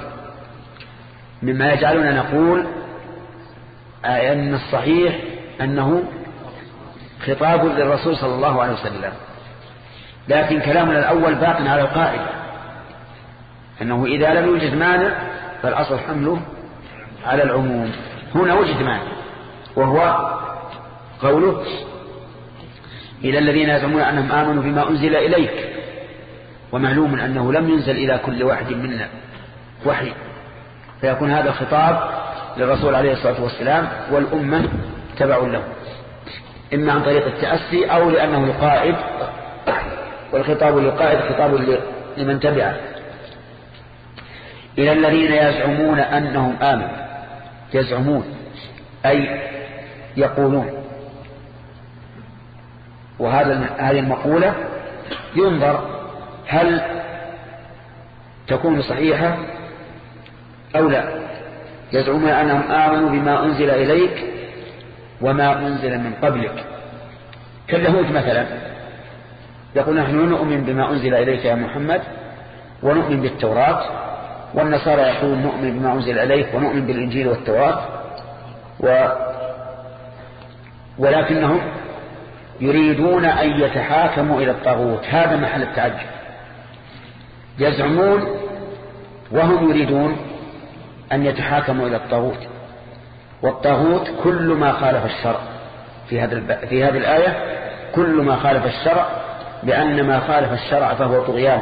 مما يجعلنا نقول أن الصحيح أنه خطاب للرسول صلى الله عليه وسلم. لكن كلامنا الأول باق على القائد أنه إذا لم يوجد مانع فالأصل حمله على العموم. هنا وجد مانع وهو قوله إلى الذين يزعمون أنهم آمنوا بما أنزل إليك. ومعلوم أنه لم ينزل إلى كل واحد منا وحي. فيكون هذا الخطاب للرسول عليه الصلاة والسلام والأمة تبع له. إما عن طريق التأسي أو لأنه القائد. والخطاب للقائد خطاب لمن تبعه. إلى الذين يزعمون أنهم آمنوا. يزعمون. أي يقولون. وهذا هذه المقولة ينظر هل تكون صحيحة أو لا. يزعمون أنهم آمنوا بما أنزل إليك وما أنزل من قبلك. كاليهود مثلا. يقول نحن نؤمن بما أنزل إليك يا محمد ونؤمن بالتوراة والنصارى يقولون نؤمن بما أنزل إليك ونؤمن بالإنجيل والتوراة و ولكنهم يريدون أن يتحاكموا إلى الطاغوت. هذا محل التعجب يزعمون وهم يريدون أن يتحاكموا إلى الطاغوت. والطاغوت كل ما خالف الشرع. في هذا في هذه الآية كل ما خالف الشرع لأن ما خالف الشرع فهو طغيان.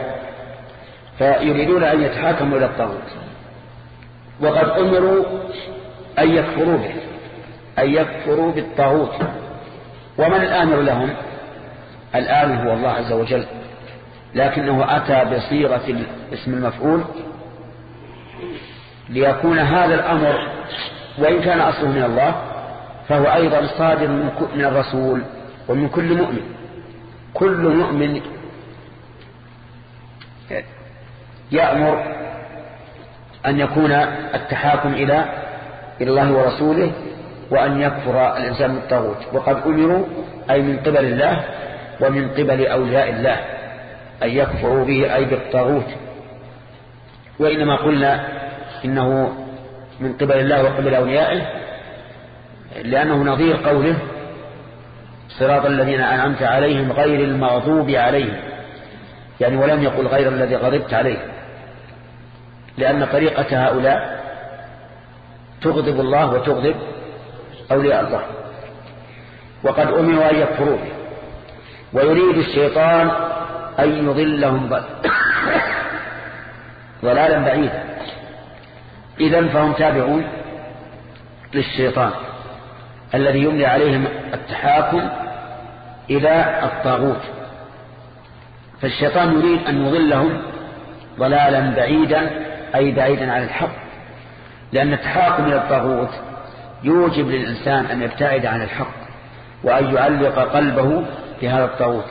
فيريدون أن يتحاكموا إلى الطاغوت. وقد أمروا أن يكفروا به أن يكفروا بالطاغوت. ومن الآمر لهم؟ الآمر هو الله عز وجل لكنه أتى بصيغة اسم المفعول ليكون هذا الأمر وإن كان أصله من الله فهو أيضا صادر من الرسول ومن كل مؤمن. كل مؤمن يأمر أن يكون التحاكم إلى الله ورسوله وأن يكفر الإنسان بالطاغوت. وقد أمروا أي من قبل الله ومن قبل أولياء الله أن يكفروا به أي بالطاغوت. وإنما قلنا إنه من قبل الله وقبل أوليائه لأنه نظير قوله صراط الذين أنعمت عليهم غير المغضوب عليهم. يعني ولم يقل غير الذي غضبت عليه. لأن طريقة هؤلاء تغضب الله وتغضب أولياء الله. وقد أمروا أن يكفروا ويريد الشيطان أن يضلهم ضلالا بعيدا. إذا فهم تابعون للشيطان الذي يملي عليهم التحاكم إلى الطاغوت. فالشيطان يريد أن يضلهم ضلالا بعيدا أي بعيدا عن الحق لأن التحاكم إلى الطاغوت يوجب للإنسان أن يبتعد عن الحق وأن يعلق قلبه بهذا الطاغوت.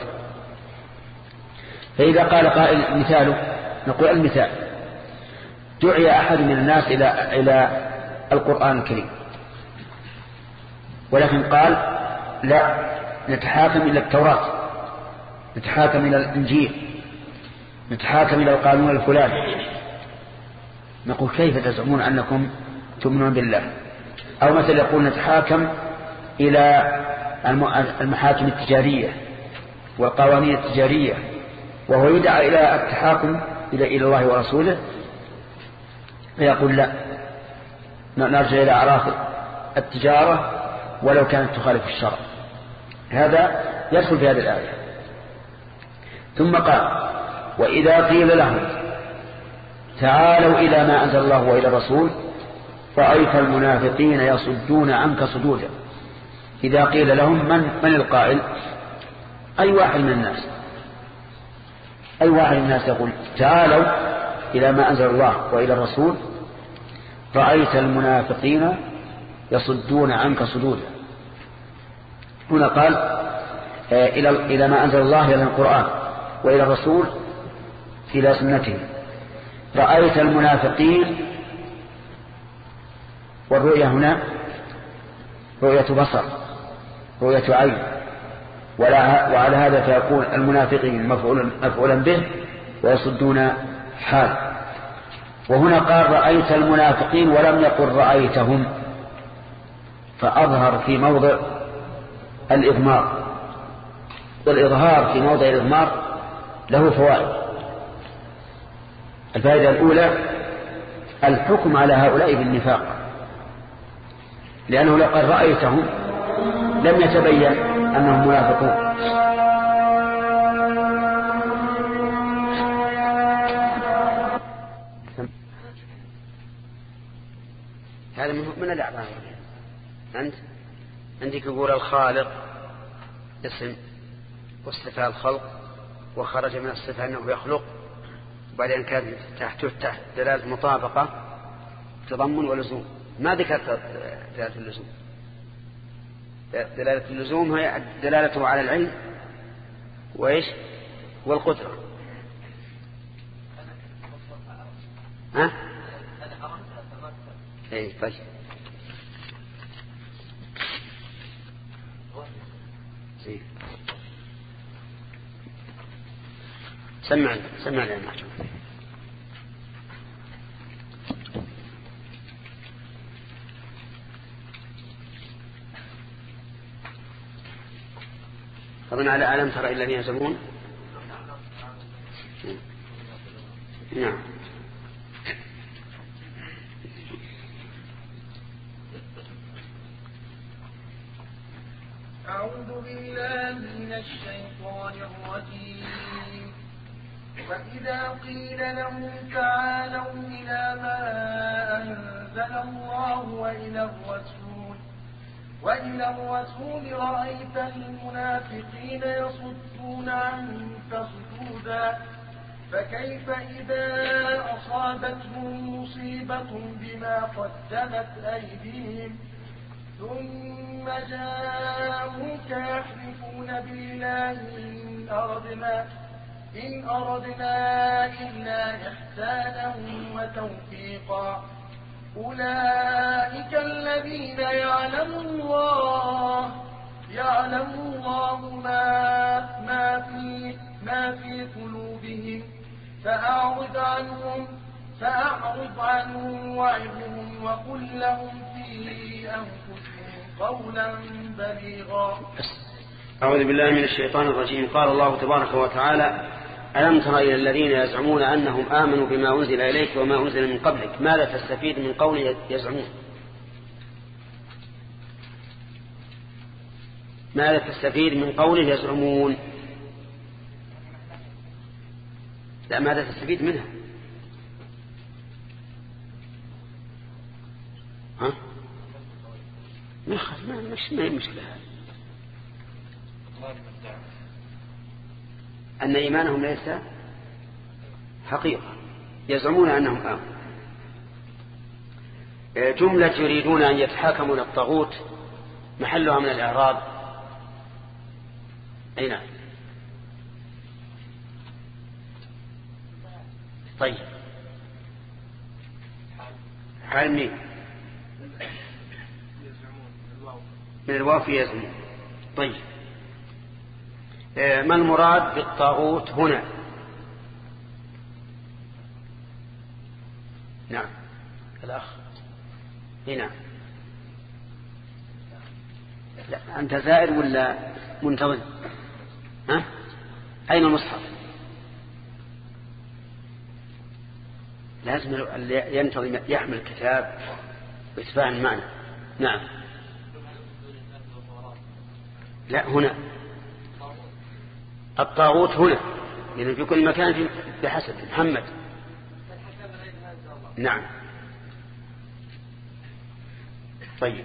فإذا قال قائل مثاله نقول المثال دعي أحد من الناس إلى إلى القرآن الكريم. ولكن قال لا نتحاكم إلى التوراة نتحاكم إلى الإنجيل نتحاكم إلى القانون الفلاني. نقول كيف تزعمون أنكم تؤمنون بالله؟ أو مثل يقول نتحاكم إلى المحاكم التجارية والقوانين التجارية وهو يدعى إلى التحاكم إلى الله ورسوله فيقول لا نرجع إلى أعراف التجارة ولو كانت تخالف الشرع. هذا يدخل في هذه الآية. ثم قال وإذا قيل لهم تعالوا إلى ما أنزل الله وإلى الرسول رأيت المنافقين يصدون عنك صدودا إذا قيل لهم من, من القائل؟ أي واحد من الناس؟ أي واحد من الناس يقول تعالوا إلى ما أنزل الله وإلى الرسول. رأيت المنافقين يصدون عنك صدودا هنا قال آه، إلى إلى ما أنزل الله إلى القرآن وإلى الرسول إلى سنته. رأيت المنافقين والرؤية هنا رؤية بصر رؤية عين. وعلى هذا فيكون المنافقين مفعولا به ويصدون حال. وهنا قال رأيت المنافقين ولم يقل رأيتهم. فأظهر في موضع الإضمار. والإظهار في موضع الإضمار له فوائد. الفائدة الأولى الحكم على هؤلاء بالنفاق. لأنه لو قد رأيتهم لم يتبين أنهم منافقون. هذا من الأعمال؟ أنت؟ عندك يقول الخالق اسم والصفة الخلق وخرج من الصفة أنه يخلق. وبعدين كان تحت تحت دلالة مطابقة تضمن ولزوم. ما ذكرت دلالة اللزوم دلالة اللزوم هي دلالته على العلم وإيش؟ والقدرة. ها؟ اي طيب. سمع سمع لنا أظن على ألم ترى الذين يزمون نعم. أعوذ بالله من الشيطان الرجيم. وإذا قيل لهم تعالوا إلى ما أنزل الله وإلى الرسول وإلى الرسول رأيت المنافقين يصدون عنك صدودا فكيف إذا أصابتهم مصيبة بما قدمت أيديهم؟ ثم جاءوك يحلفون بالله إن أردنا إن أردنا إلا إحسانا وتوفيقا. أولئك الذين يعلم الله يعلم الله ما ما في ما في قلوبهم. فأعرض عنهم فأعرض عنهم وعظهم وقل لهم في أنفسهم قولا بليغا. أعوذ بالله من الشيطان الرجيم. قال الله تبارك وتعالى ألم تر إلى الذين يزعمون أنهم آمنوا بما أنزل إليك وما أنزل من قبلك؟ ماذا تستفيد من قول يزعمون؟ ماذا تستفيد من قول يزعمون؟ لا ماذا تستفيد منها؟ ها؟ ما مش ما هي مشكلة أن إيمانهم ليس حقيقة. يزعمون أنهم آمنوا. جملة يريدون أن يتحاكموا إلى الطاغوت محلها من الإعراب. أي نعم. طيب. حال مين؟ من الواو في يزعمون. طيب. ما المراد بالطاغوت هنا؟ نعم. الأخ. هنا لا أنت زائر ولا منتظم؟ ها؟ أين المصحف؟ لازم ينتظم يحمل الكتاب ويتفاهم المعنى. نعم. لا هنا. الطاغوت هنا لأن في كل مكان بحسب محمد. نعم. طيب.